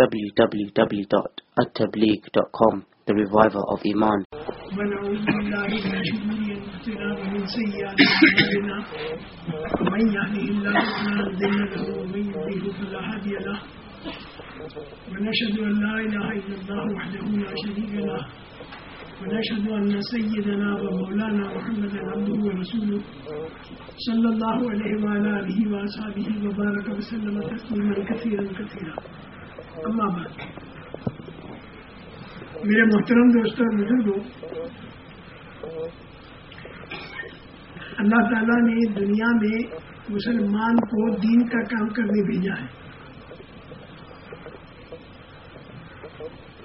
www.attableek.com The Reviver of Iman. ونعوذ بالله من شرور انفسنا ومن سيئات اعمالنا من يهده الله فلا مضل له ومن يضلل فلا هادي له ونشهد ان لا اله الا الله وحده لا شريك له ونشهد ان سيدنا ومولانا محمدا عبده ورسوله صلى الله عليه وعلى اله واصحابه وبارك وسلم تسليما كثيرا كثيرا كثيرا اما بعد، میرے محترم دوستوں اور بزرگوں اللہ تعالیٰ نے دنیا میں مسلمان کو دین کا کام کرنے بھیجا ہے۔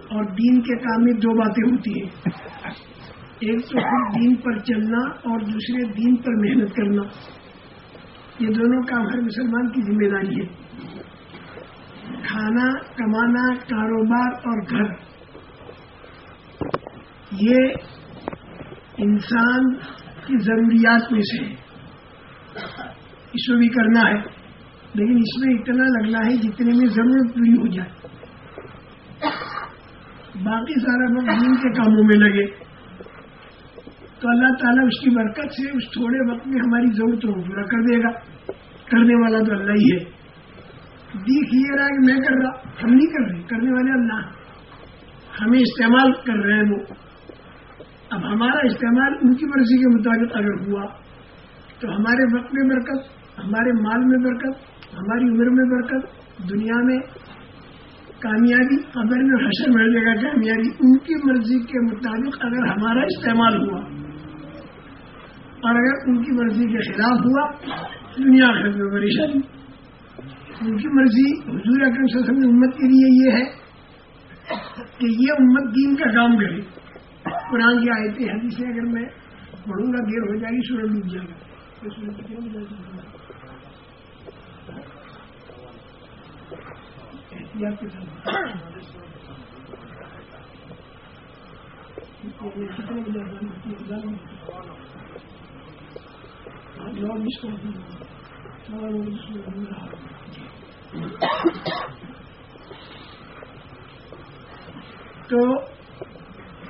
اور دین کے کام میں دو باتیں ہوتی ہیں۔ ایک تو خود دین پر چلنا اور دوسرے دین پر محنت کرنا۔ یہ دونوں کام ہر مسلمان کی ذمہ داری ہے۔ کھانا کمانا، کاروبار اور گھر۔ یہ انسان کی ضروریات میں سے ہے اس میں بھی کرنا ہے، لیکن اس میں اتنا لگنا ہے جتنے میں ضرورت پوری ہو جائے۔ باقی سارا وقت دین کے کاموں میں لگے۔ تو اللہ تعالیٰ اس کی برکت سے اس تھوڑے وقت میں ہماری ضرورتوں کو پورا کر دے گا۔ کرنے والا تو اللہ ہی ہے۔ دیکھ یہ رہا کہ میں کر رہا، ہم نہیں کر رہے، کرنے والے اللہ ہمیں استعمال کر رہے ہیں وہ۔ اب ہمارا استعمال ان کی مرضی کے مطابق اگر ہوا، تو ہمارے وقت میں برکت، ہمارے مال میں برکت، ہماری عمر میں برکت، دنیا میں کامیابی قبر میں حشر مل جائے گا، کامیابی، ان کی مرضی کے مطابق اگر ہمارا استعمال ہوا، اور اگر ان کی مرضی کے خلاف ہوا دنیا خرید میں پریشانی۔ ان کی مرضی حضور اکرم صلی اللہ علیہ وسلم امت کے لیے یہ ہے کہ یہ امت دین کا کام کرے۔ قرآن کی آیتیں، حدیثیں اگر میں پڑھوں گا، دیر ہو جائے گی سورج ڈوب جائے گا۔ احتیاط کے ساتھ۔ تو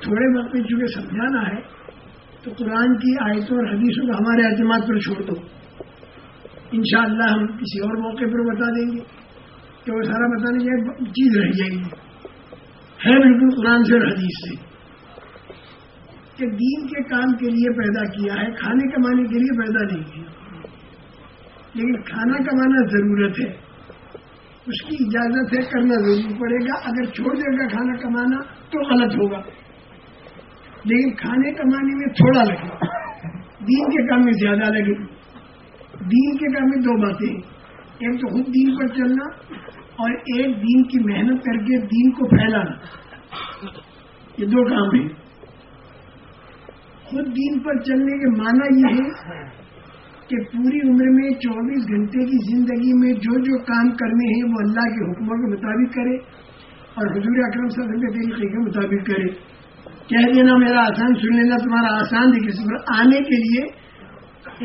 تھوڑے وقت میں چونکہ سمجھانا ہے، تو قرآن کی آیتوں اور حدیثوں کو ہمارے اعتماد پر چھوڑ دو۔ انشاءاللہ ہم کسی اور موقع پر بتا دیں گے کہ وہ سارا بتانے جائے چیز رہ جائے گی۔ ہے بالکل قرآن سے اور حدیث سے۔ کہ دین کے کام کے لیے پیدا کیا ہے، کھانے کمانے کے لیے پیدا نہیں کیا۔ لیکن کھانا کمانا ضرورت ہے۔ اس کی اجازت ہے کرنا ضرور پڑے گا۔ اگر چھوڑ دے گا کھانا کمانا تو غلط ہوگا۔ لیکن کھانے کمانے میں تھوڑا لگے۔ دین کے کام میں زیادہ لگے۔ دین کے کام میں دو باتیں۔ ایک تو خود دین پر چلنا اور ایک دین کی محنت کر کے دین کو پھیلانا۔ یہ دو کام ہیں۔ خود دین پر چلنے کے معنی یہ ہے کہ پوری عمر میں چوبیس گھنٹے کی زندگی میں جو جو کام کرنے ہیں وہ اللہ کے حکموں کے مطابق کرے اور حضور اکرم صلی اللہ علیہ وسلم کے طریقے کے مطابق کرے۔ کہہ دینا میرا آسان سن لینا، تمہارا آسان ہے کسی پر آنے کے لیے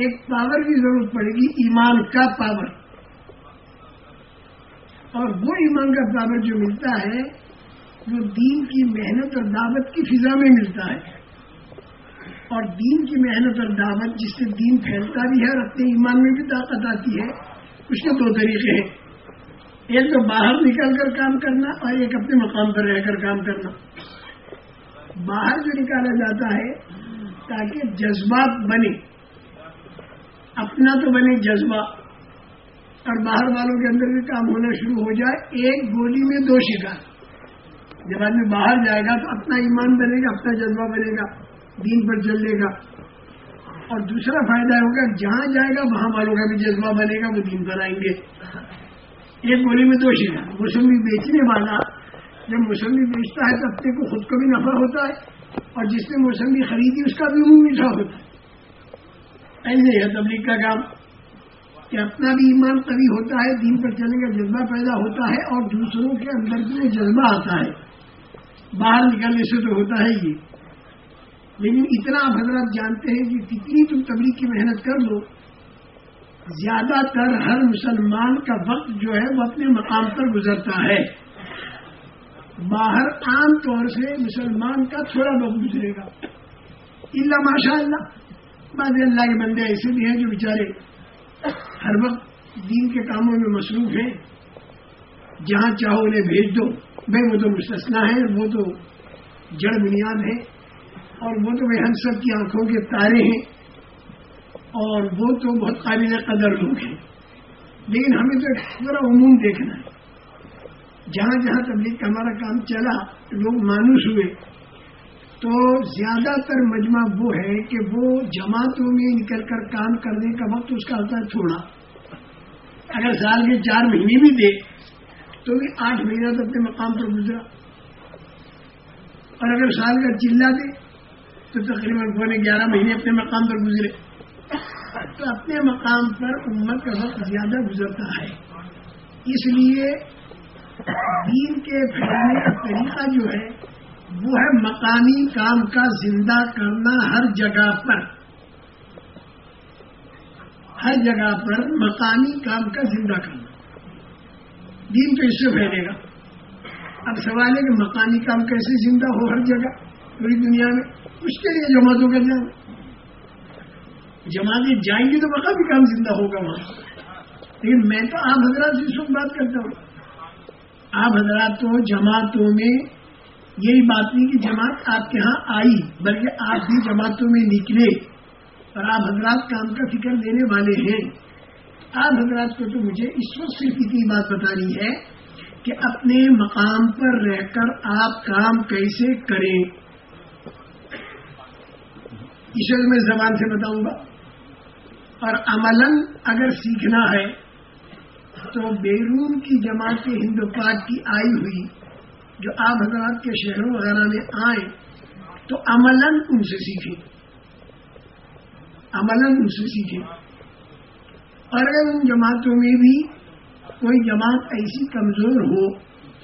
ایک پاور کی ضرورت پڑے گی، ایمان کا پاور اور وہ ایمان کا پاور جو ملتا ہے، وہ دین کی محنت اور دعوت کی فضا میں ملتا ہے۔ اور دین کی محنت اور دعوت جس سے دین پھیلتا بھی ہے اور اپنے ایمان میں بھی طاقت آتی ہے، اس کے دو طریقے ہیں۔ ایک تو باہر نکل کر کام کرنا اور ایک اپنے مقام پر رہ کر کام کرنا۔ باہر جو نکالا جاتا ہے تاکہ جذبات بنے۔ اپنا تو بنے جذبہ۔ اور باہر والوں کے اندر بھی کام ہونا شروع ہو جائے، ایک گولی میں دو شکار۔ جب آدمی باہر جائے گا تو اپنا ایمان بنے گا، اپنا جذبہ بنے گا۔ دین پر چلے گا۔ اور دوسرا فائدہ ہوگا، جہاں جائے گا، وہاں والوں کا بھی جذبہ بنے گا، وہ دین پر آئیں گے۔ ایک گولی میں دو شکار موسمی بیچنے والا، جب موسمی بیچتا ہے تو اپنے کو خود کو بھی نفع ہوتا ہے۔ اور جس نے موسمی خریدی، اس کا بھی منہ میٹھا ہوتا ہے۔ ایسے ہے تبلیغ کا کام۔ کہ اپنا بھی ایمان کبھی ہوتا ہے، دین پر چلنے کا جذبہ پیدا ہوتا ہے اور دوسروں کے اندر بھی جذبہ آتا ہے۔ باہر نکلنے سے تو ہوتا ہے یہ لیکن اتنا آپ حضرات جانتے ہیں کہ کتنی تم تبلیغ کی محنت کر لو، زیادہ تر ہر مسلمان کا وقت جو ہے وہ اپنے مقام پر گزرتا ہے۔ باہر عام طور سے مسلمان کا تھوڑا وقت گزرے گا۔ اللہ ماشاء اللہ بعض اللہ کے بندے ایسے بھی ہیں جو بیچارے ہر وقت دین کے کاموں میں مصروف ہیں۔ جہاں چاہو انہیں بھیج دو۔ بھائی، وہ تو مستثنا ہے وہ تو جڑ بنیاد ہے اور وہ تو ہم سب کی آنکھوں کے تارے ہیں اور وہ تو بہت قابل قدر لوگ ہیں۔ لیکن ہمیں تو پورا عموم دیکھنا ہے۔ جہاں جہاں تبلیغ کا ہمارا کام چلا، لوگ مانوس ہوئے۔ تو زیادہ تر مجمع وہ ہے کہ وہ جماعتوں میں نکل کر کام کرنے کا وقت اس کا ہوتا ہے تھوڑا۔ اگر سال کے چار مہینے بھی دے، تو بھی آٹھ مہینہ تو اپنے مقام پر گزرا۔ اور اگر سال کا چلا دے تو تقریباً پونے گیارہ مہینے اپنے مقام پر گزرے۔ تو اپنے مقام پر امت کا وقت زیادہ گزرتا ہے۔ اس لیے دین کے پھیلنے کا طریقہ جو ہے، وہ ہے مقامی کام کا زندہ کرنا ہر جگہ پر۔ ہر جگہ پر مقامی کام کا زندہ کرنا۔ دین تو اس سے پھیلے گا۔ اب سوال ہے کہ مقامی کام کیسے زندہ ہو ہر جگہ پوری دنیا میں؟ اس کے لیے جماعتوں کا جانا جماعتیں جائیں گی تو مقامی کام زندہ ہوگا وہاں۔ لیکن میں تو آپ حضرات سے اس وقت بات کرتا ہوں۔ آپ حضرات تو جماعتوں میں یہی بات نہیں کہ جماعت آپ کے ہاں آئی، بلکہ آپ بھی جماعتوں میں نکلے اور آپ حضرات کام کا فکر دینے والے ہیں۔ آپ حضرات کو تو مجھے اس وقت صرف اتنی بات بتانی ہے کہ اپنے مقام پر رہ کر آپ کام کیسے کریں۔ اس میں زبان سے بتاؤں گا۔ اور عملاً اگر سیکھنا ہے، تو بیرون کی جماعت ہند پاک کی آئی ہوئی، جو آپ حضرات کے شہروں وغیرہ میں آئے، تو عملاً ان سے سیکھے عملاً ان سے سیکھے اور اگر ان جماعتوں میں بھی کوئی جماعت ایسی کمزور ہو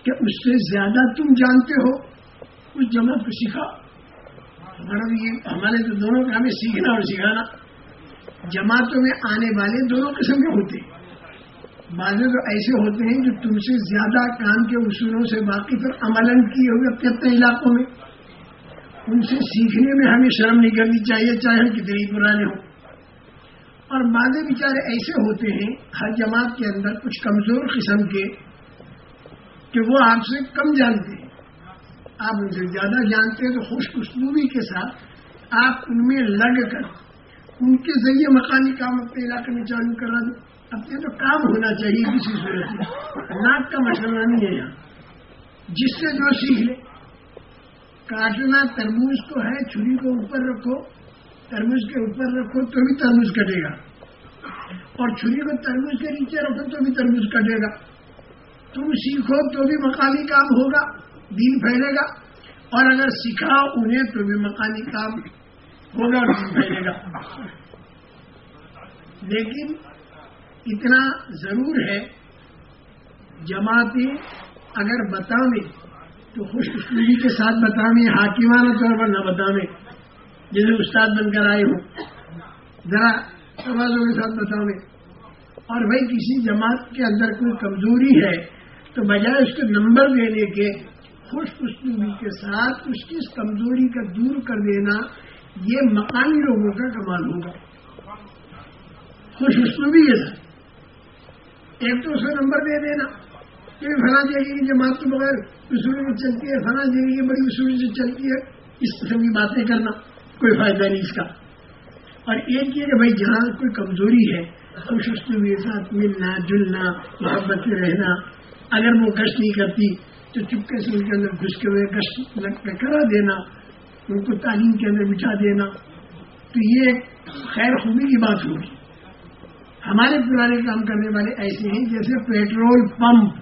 کہ اس سے زیادہ تم جانتے ہو، اس جماعت کو سکھا ہمارا یہ ہمارے تو دونوں کا ہمیں سیکھنا اور سکھانا۔ جماعتوں میں آنے والے دونوں قسم کے ہوتے ہیں۔ بعض تو ایسے ہوتے ہیں جو تم سے زیادہ کام کے اصولوں سے واقف اور عمل کیے ہوئے اپنے اپنے علاقوں میں۔ ان سے سیکھنے میں ہمیں شرم نہیں کرنی چاہیے، چاہے ہم کتنے پرانے ہوں۔ اور بعض بیچارے ایسے ہوتے ہیں، ہر جماعت کے اندر کچھ کمزور قسم کے، کہ وہ آپ سے کم جانتے۔ ہیں آپ زیادہ جانتے ہیں تو خوش اسلوبی کے ساتھ آپ ان میں لگ کر ان کے ذریعے مکانی کام اپنے علاقے میں چالو کرا دیں اپنے تو کام ہونا چاہیے کسی صورت میں۔ ناک کا مسئلہ نہیں ہے یہاں۔ جس سے جو سیکھ لے۔ کاٹنا تربوز کو ہے، چھری کو اوپر رکھو تربوز کے اوپر رکھو تو بھی تربوز کٹے گا۔ اور چھری کو تربوز کے نیچے رکھو تو بھی تربوز کٹے گا۔ تم سیکھو تو بھی مقامی کام ہوگا۔ دین پھیلے گا اور اگر سکھاؤ انہیں تو بھی مکانی کام ہوگا دین پھیلے گا۔ لیکن اتنا ضرور ہے جماعتیں اگر بتاویں تو خوش اسکولی کے ساتھ بتاویں حاکمانہ طور پر نہ بتاویں جیسے استاد بن کر آئے ہوں، ذرا سوالوں کے ساتھ بتاویں اور بھائی کسی جماعت کے اندر کوئی کمزوری ہے تو بجائے اس کو نمبر دینے کے خوش اسلوبی کے ساتھ اس کی اس کمزوری کا دور کر دینا، یہ مقامی لوگوں کا کمال ہوگا۔ خوش اسلوبی کے ساتھ ایک تو اسے نمبر دے دینا۔ کہ فلاں جگہ کی جماعت کے بغیر اصول میں چلتی ہے، فلاں جگہ کی بڑی اصول سے چلتی ہے، اس قسم کی باتیں کرنا کوئی فائدہ نہیں اس کا۔ اور ایک یہ کہ بھائی جہاں کوئی کمزوری ہے خوش کے ساتھ ملنا، جلنا، محبت سے رہنا، اگر وہ گشت نہیں کرتی تو چپکے سے ان کے اندر گھس کے ہوئے گشت پہ کرا دینا، ان کو تعلیم کے اندر بٹھا دینا۔ تو یہ خیر خوبی کی بات ہوگی۔ ہمارے پرانے کام کرنے والے ایسے ہیں جیسے پیٹرول پمپ۔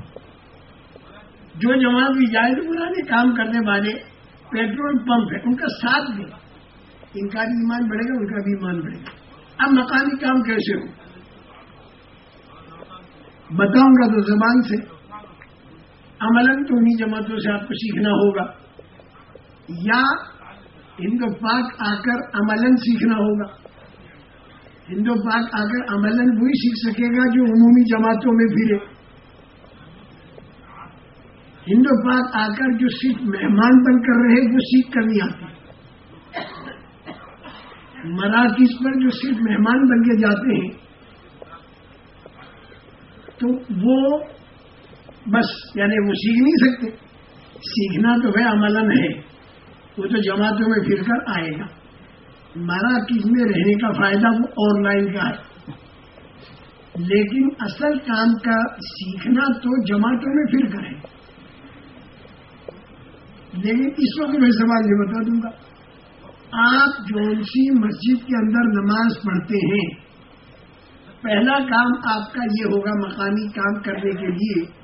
جو جوان بھی جائے پرانے کام کرنے والے پیٹرول پمپ ہے ان کا ساتھ دیں۔ ان کا بھی ایمان بڑھے گا، ان کا بھی ایمان بڑھے گا۔ اب مکانی کام کیسے ہو؟ بتاؤں گا تو زبان سے۔ عمل تو انہیں جماعتوں سے آپ کو سیکھنا ہوگا۔ یا ان کو پاک آ کر عمل سیکھنا ہوگا۔ ہندو پاک آ کر عمل وہی سیکھ سکے گا جو عمومی جماعتوں میں پھرے ہندو پاک آ کر جو صرف مہمان بن کر رہے، وہ سیکھ کر نہیں آتے مراکز پر جو صرف مہمان بن کے جاتے ہیں، تو وہ بس یعنی وہ سیکھ نہیں سکتے۔ سیکھنا تو ہے عملن ہے۔ وہ تو جماعتوں میں پھر کر آئے گا۔ مراکز میں رہنے کا فائدہ وہ آن لائن کا ہے۔ لیکن اصل کام کا سیکھنا تو جماعتوں میں پھر کریں۔ لیکن اس وقت میں سوال یہ بتا دوں گا، آپ جون سی مسجد کے اندر نماز پڑھتے ہیں؟ پہلا کام آپ کا یہ ہوگا، مقامی کام کرنے کے لیے۔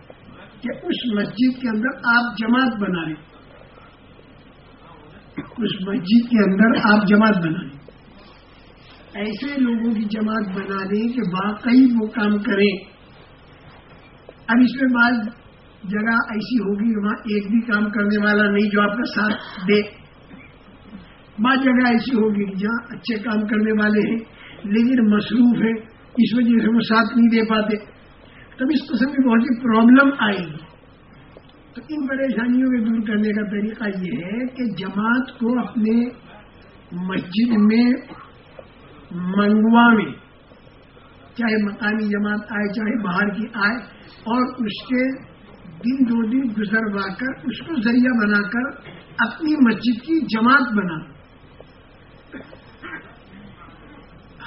کہ اس مسجد کے اندر آپ جماعت بنا لیں۔ اس مسجد کے اندر آپ جماعت بنا لیں۔ ایسے لوگوں کی جماعت بنا لیں کہ واقعی وہ کام کریں۔ اب اس میں بعض جگہ ایسی ہوگی، وہاں ایک بھی کام کرنے والا نہیں جو آپ کا ساتھ دے۔ بعض جگہ ایسی ہوگی جہاں اچھے کام کرنے والے ہیں، لیکن مصروف ہے اس وجہ سے وہ ساتھ نہیں دے پاتے۔ تب اس قسم کی بہت سی پرابلم آئے گی تو ان پریشانیوں کو دور کرنے کا طریقہ یہ ہے کہ جماعت کو اپنے مسجد میں منگوا میں چاہے مقامی جماعت آئے، چاہے باہر کی آئے، اور اس کے دن دو دن گزروا کر اس کو ذریعہ بنا کر اپنی مسجد کی جماعت بنا۔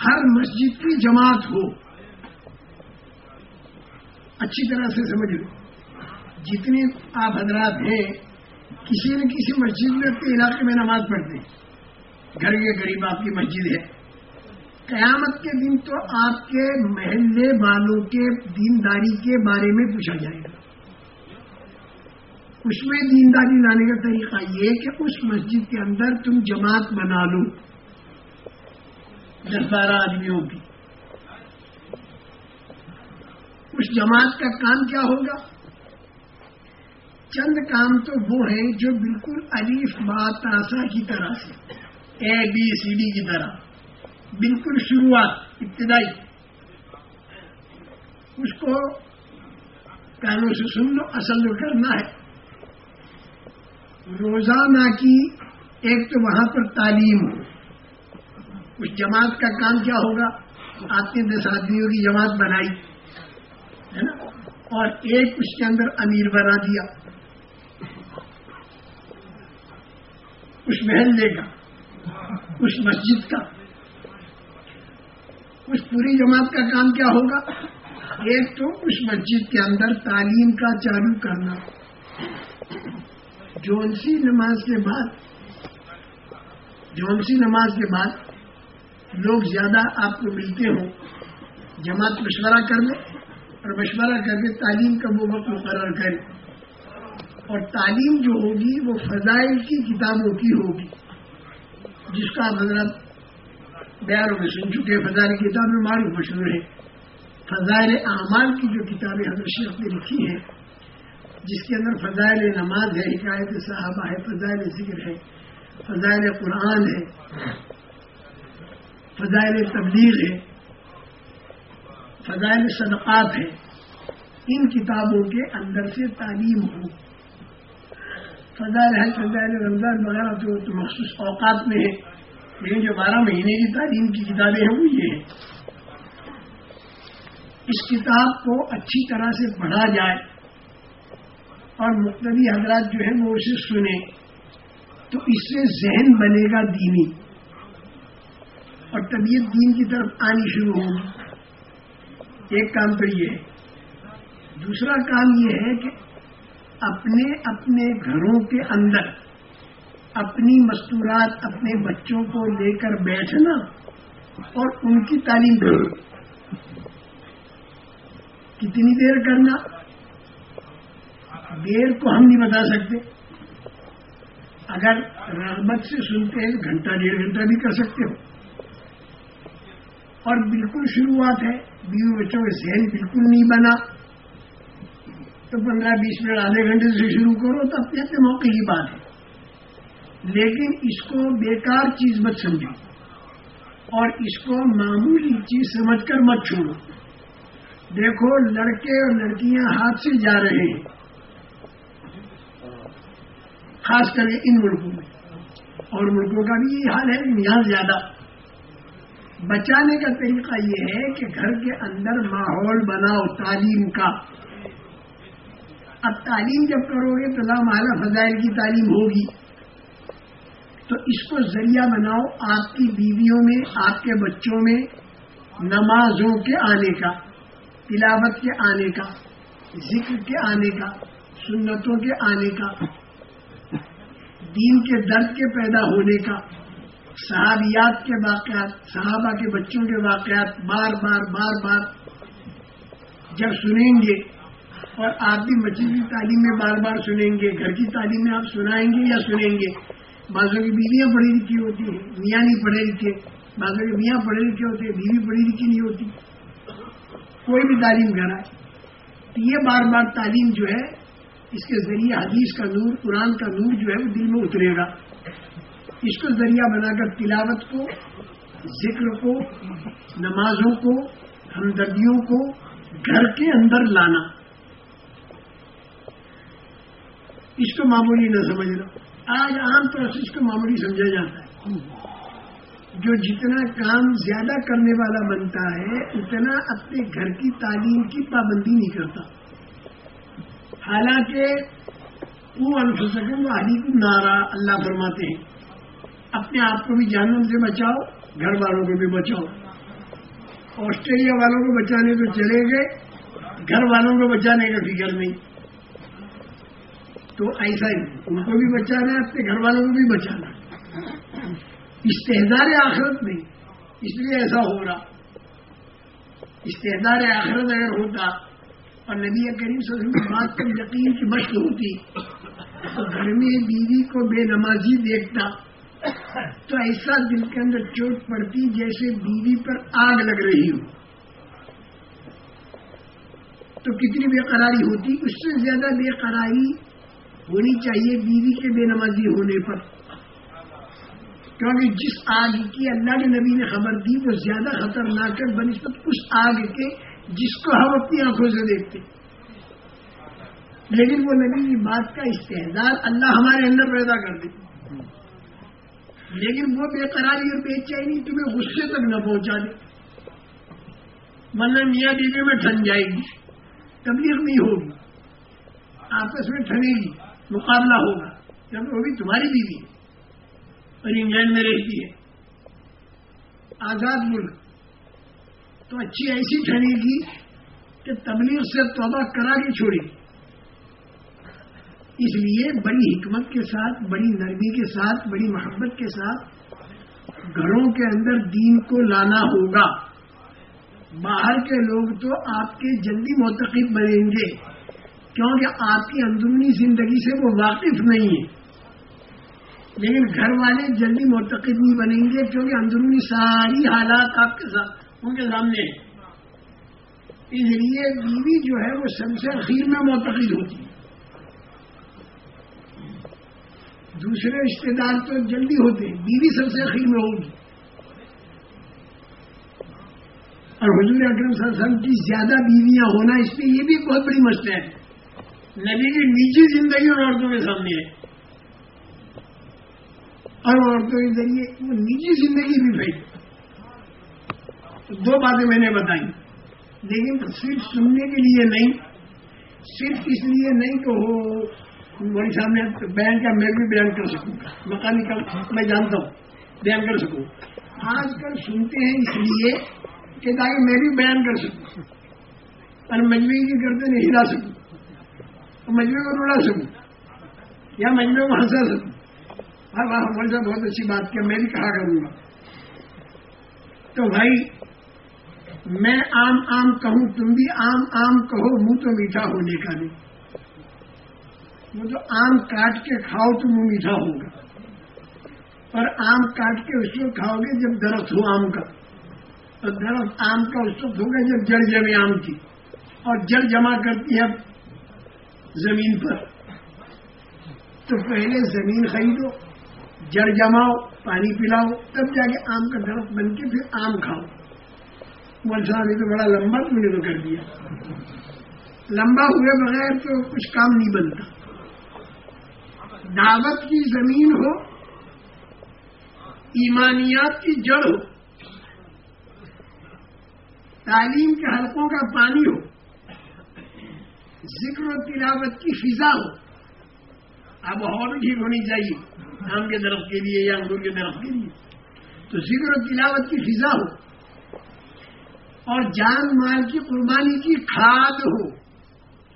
ہر مسجد کی جماعت ہو۔ اچھی طرح سے سمجھ لو۔ جتنے آپ حضرات ہیں، کسی نہ کسی مسجد میں اپنے علاقے میں نماز پڑھتے ہیں۔ گھر کے قریب آپ کی مسجد ہے۔ قیامت کے دن تو آپ کے محلے والوں کے دینداری کے بارے میں پوچھا جائے گا۔ اس میں دینداری لانے کا طریقہ یہ کہ اس مسجد کے اندر تم جماعت بنا لو۔ دس بارہ آدمیوں کی۔ اس جماعت کا کام کیا ہوگا؟ چند کام تو وہ ہیں جو بالکل علیف بات آسا کی طرح سے اے بی سی ڈی کی طرح۔ بالکل شروعات، ابتدائی۔ اس کو کانوں سے سن لو، اصل جو کرنا ہے۔ روزانہ کی ایک تو وہاں پر تعلیم۔ ہو اس جماعت کا کام کیا ہوگا؟ آپ نے دس آدمیوں کی جماعت بنائی۔ اور ایک اس کے اندر امیر بنا دیا۔ اس محلے کا اس مسجد کا۔ اس پوری جماعت کا کام کیا ہوگا؟ ایک تو اس مسجد کے اندر تعلیم کا چالو کرنا۔ جونسی نماز کے بعد جونسی نماز کے بعد لوگ زیادہ آپ کو ملتے ہوں، جماعت مشورہ کر لیں۔ اور مشورہ کر کے تعلیم کا وہ وقت مقرر کریں۔ اور تعلیم جو ہوگی وہ فضائل کی کتابوں کی ہوگی، جس کا حضرت بیانوں میں سن چکے فضائل کی کتابیں معروف مشہور ہیں۔ فضائل اعمال کی جو کتابیں حضرت شیخ نے لکھی ہیں، جس کے اندر فضائل نماز ہے، حکایت صحابہ ہے، فضائل ذکر ہے، فضائل قرآن ہے، فضائل تبلیغ ہے۔ فضائل صدقات ہے ان کتابوں کے اندر سے تعلیم ہو۔ فضائل ہے فضائل رمضان وغیرہ جو مخصوص اوقات میں ہے لیکن جو بارہ مہینے کی تعلیم کی کتابیں ہیں، وہ یہ ہیں۔ اس کتاب کو اچھی طرح سے پڑھا جائے اور مختلف حضرات جو ہے وہ اسے سنیں، تو اس سے ذہن بنے گا دینی۔ اور طبیعت دین کی طرف آنی شروع ہوگی۔ ایک کام تو یہ ہے دوسرا کام یہ ہے کہ اپنے اپنے گھروں کے اندر اپنی مستورات اپنے بچوں کو لے کر بیٹھنا اور ان کی تعلیم کرنا۔ کتنی دیر کرنا؟ دیر کو ہم نہیں بتا سکتے۔ اگر رغبت سے سنتے ہیں گھنٹہ، ڈیڑھ گھنٹہ بھی کر سکتے ہو۔ اور بالکل شروعات ہے۔ بیوی بچوں کے ذہن بالکل نہیں بنا۔ تو پندرہ بیس منٹ، آدھے گھنٹے سے شروع کرو تو اپنے اپنے موقع کی بات ہے۔ لیکن اس کو بیکار چیز مت سمجھو۔ اور اس کو معمولی چیز سمجھ کر مت چھوڑو۔ دیکھو، لڑکے اور لڑکیاں ہاتھ سے جا رہے ہیں۔ خاص کر کے ان ملکوں میں۔ اور ملکوں کا بھی یہ حال ہے یہاں زیادہ۔ بچانے کا طریقہ یہ ہے کہ گھر کے اندر ماحول بناؤ تعلیم کا۔ اب تعلیم جب کرو گے تو لامحلہ فضائل کی تعلیم ہوگی۔ تو اس کو ذریعہ بناؤ آپ کی بیویوں میں، آپ کے بچوں میں نمازوں کے آنے کا، تلاوت کے آنے کا، ذکر کے آنے کا، سنتوں کے آنے کا، دین کے درد کے پیدا ہونے کا۔ صحابیات کے واقعات، صحابہ کے بچوں کے واقعات، بار بار بار بار جب سنیں گے اور آپ بھی مسجد کی تعلیم میں بار بار سنیں گے، گھر کی تعلیم میں آپ سنائیں گے یا سنیں گے، بعضوں کی بیویاں پڑھی لکھی ہوتی ہیں، میاں نہیں پڑھے لکھے، بعضوں کے میاں پڑھے لکھے ہوتے ہیں، بیوی پڑھی لکھی نہیں ہوتی، کوئی بھی تعلیم گھر آئے۔ یہ بار بار تعلیم جو ہے، اس کے ذریعے حدیث کا نور، قرآن کا نور جو ہے وہ دل میں اترے گا۔ اس کو ذریعہ بنا کر تلاوت کو، ذکر کو، نمازوں کو، ہمدردیوں کو گھر کے اندر لانا۔ اس کو معمولی نہ سمجھنا۔ آج عام طور سے اس کو معمولی سمجھا جاتا ہے۔ جو جتنا کام زیادہ کرنے والا بنتا ہے، اتنا اپنے گھر کی تعلیم کی پابندی نہیں کرتا۔ حالانکہ وہ انفسکم وہ کو نارا، اللہ فرماتے ہیں۔ اپنے آپ کو بھی جانور سے بچاؤ، گھر والوں کو بھی بچاؤ۔ آسٹریلیا والوں کو بچانے تو چلے گئے، گھر والوں کو بچانے کا فکر نہیں۔ تو ایسا ہی، ان کو بھی بچانا ہے، اپنے گھر والوں کو بھی بچانا استحدار آخرت نہیں، اس لیے ایسا ہو رہا۔ استحدار آخرت اگر ہوتا اور نبی کریم صلی اللہ علیہ وسلم بات پر یقین کی مشق ہوتی، تو گھر میں بیوی کو بے نمازی دیکھتا۔ تو ایسا دل کے اندر چوٹ پڑتی جیسے بیوی پر آگ لگ رہی ہو۔ تو کتنی بے قراری ہوتی، اس سے زیادہ بے قراری ہونی چاہیے بیوی کے بے نمازی ہونے پر۔ کیونکہ جس آگ کی اللہ کے نبی نے خبر دی، وہ زیادہ خطرناک ہے، بنسبت اس آگ کے جس کو ہم اپنی آنکھوں سے دیکھتے۔ لیکن وہ نبی کی بات کا استحدار اللہ ہمارے اندر پیدا کر دیتے لیکن وہ بے قراری اور بے چینی تمہیں غصے تک نہ پہنچا دے۔ ورنہ میاں بیوی میں ٹھن جائے گی، تبلیغ نہیں ہوگی، آپس میں ٹھنے گی، مقابلہ ہوگا۔ جب وہ بھی تمہاری بیوی ہے اور انگلینڈ میں رہتی ہے۔ آزاد ملک۔ تو اچھی ایسی ٹھنے گی کہ تبلیغ سے توبہ کرا کے چھوڑے۔ گی اس لیے بڑی حکمت کے ساتھ، بڑی نرمی کے ساتھ، بڑی محبت کے ساتھ گھروں کے اندر دین کو لانا ہوگا۔ باہر کے لوگ تو آپ کے جلدی متقب بنیں گے، کیونکہ آپ کی اندرونی زندگی سے وہ واقف نہیں ہے لیکن گھر والے جلدی متقب نہیں بنیں گے کیونکہ اندرونی ساری حالات آپ کے ساتھ ان کے سامنے ہیں۔ اس لیے بیوی جو ہے وہ سب سے اخیر میں معتقد ہوتی ہے۔ دوسرے رشتے دار تو جلدی ہوتے ہیں، بیوی سب سے اخیر میں ہوگی۔ اور حضور اکرم صلی اللہ علیہ وسلم کی زیادہ بیویاں ہونا اس میں یہ بھی بہت بڑی مسئلہ ہے۔ نبی کی نجی زندگی اور عورتوں کے سامنے ہے۔ اور عورتوں کے ذریعے وہ نجی زندگی بھی بھائی۔ دو باتیں میں نے بتائی لیکن صرف سننے کے لیے نہیں، صرف اس لیے نہیں کہ وہ مولوی صاحب نے بیان کا میں بھی بیان کر سکوں۔ مکانی کا میں جانتا ہوں بیان کر سکوں۔ آج کل سنتے ہیں اس لیے کہ تاکہ میں بھی بیان کر سکوں۔ اور مجموعی کی کرتے نہیں، ہلا سکوں۔ اور مجموعے کو روڑا سکوں۔ یا مجموعے کو ہنسا سکوں۔ ہاں وہاں مول صاحب، بہت اچھی بات کیا، میں بھی کہا کروں گا۔ تو بھائی، میں آم آم کہوں، تم بھی آم آم کہو، منہ تو میٹھا ہونے کا نہیں۔ وہ تو آم کاٹ کے کھاؤ تو منہ میٹھا ہوگا اور آم کاٹ کے اس وقت کھاؤ گے جب درخت ہو آم کا۔ اور درخت آم کا اس وقت ہوگا جب جڑ جمے آم کی۔ اور جڑ جمع کرتی ہے زمین پر۔ تو پہلے زمین خریدو، جڑ جماؤ پانی پلاؤ، تب جا کے آم کا درخت بن کے پھر آم کھاؤ۔ مرسا نے تو بڑا لمبا تم نے تو کر دیا۔ لمبا ہوئے بغیر تو کچھ کام نہیں بنتا۔ دعوت کی زمین ہو، ایمانیات کی جڑ ہو، تعلیم کے حلقوں کا پانی ہو، ذکر و تلاوت کی فضا ہو، اب اور ٹھیک ہونی چاہیے آم کے درخت کے لیے یا انگور کے درخت کے لیے۔ تو ذکر و تلاوت کی فضا ہو، اور جان مال کی قربانی کی کھاد ہو۔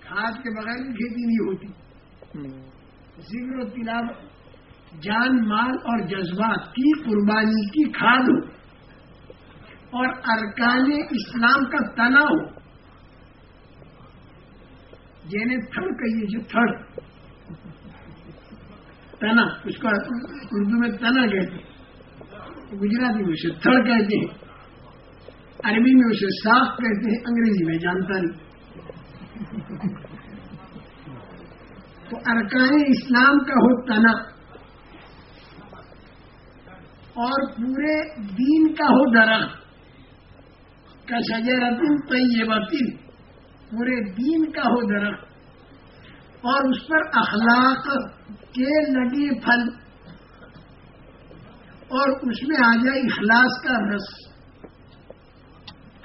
کھاد کے بغیر بھی کھیتی نہیں ہوتی۔ ذکر و تلاوت جان، مال اور جذبات کی قربانی کی کھاد ہو اور ارکان اسلام کا تنا ہو۔ جنہیں تھڑ کہیے جو تھڑ۔ تنا، اس کا اردو میں تنا کہتے ہیں۔ گجراتی میں اسے تھڑ کہتے ہیں۔ عربی میں اسے صاف کہتے ہیں، انگریزی میں جانتا نہیں۔ تو ارکان اسلام کا ہو تنا۔ اور پورے دین کا ہو درخت کا شجرتن طیبتن پورے دین کا ہو درخت اور اس پر اخلاق کے لگے پھل۔ اور اس میں آ جائے اخلاص کا رس۔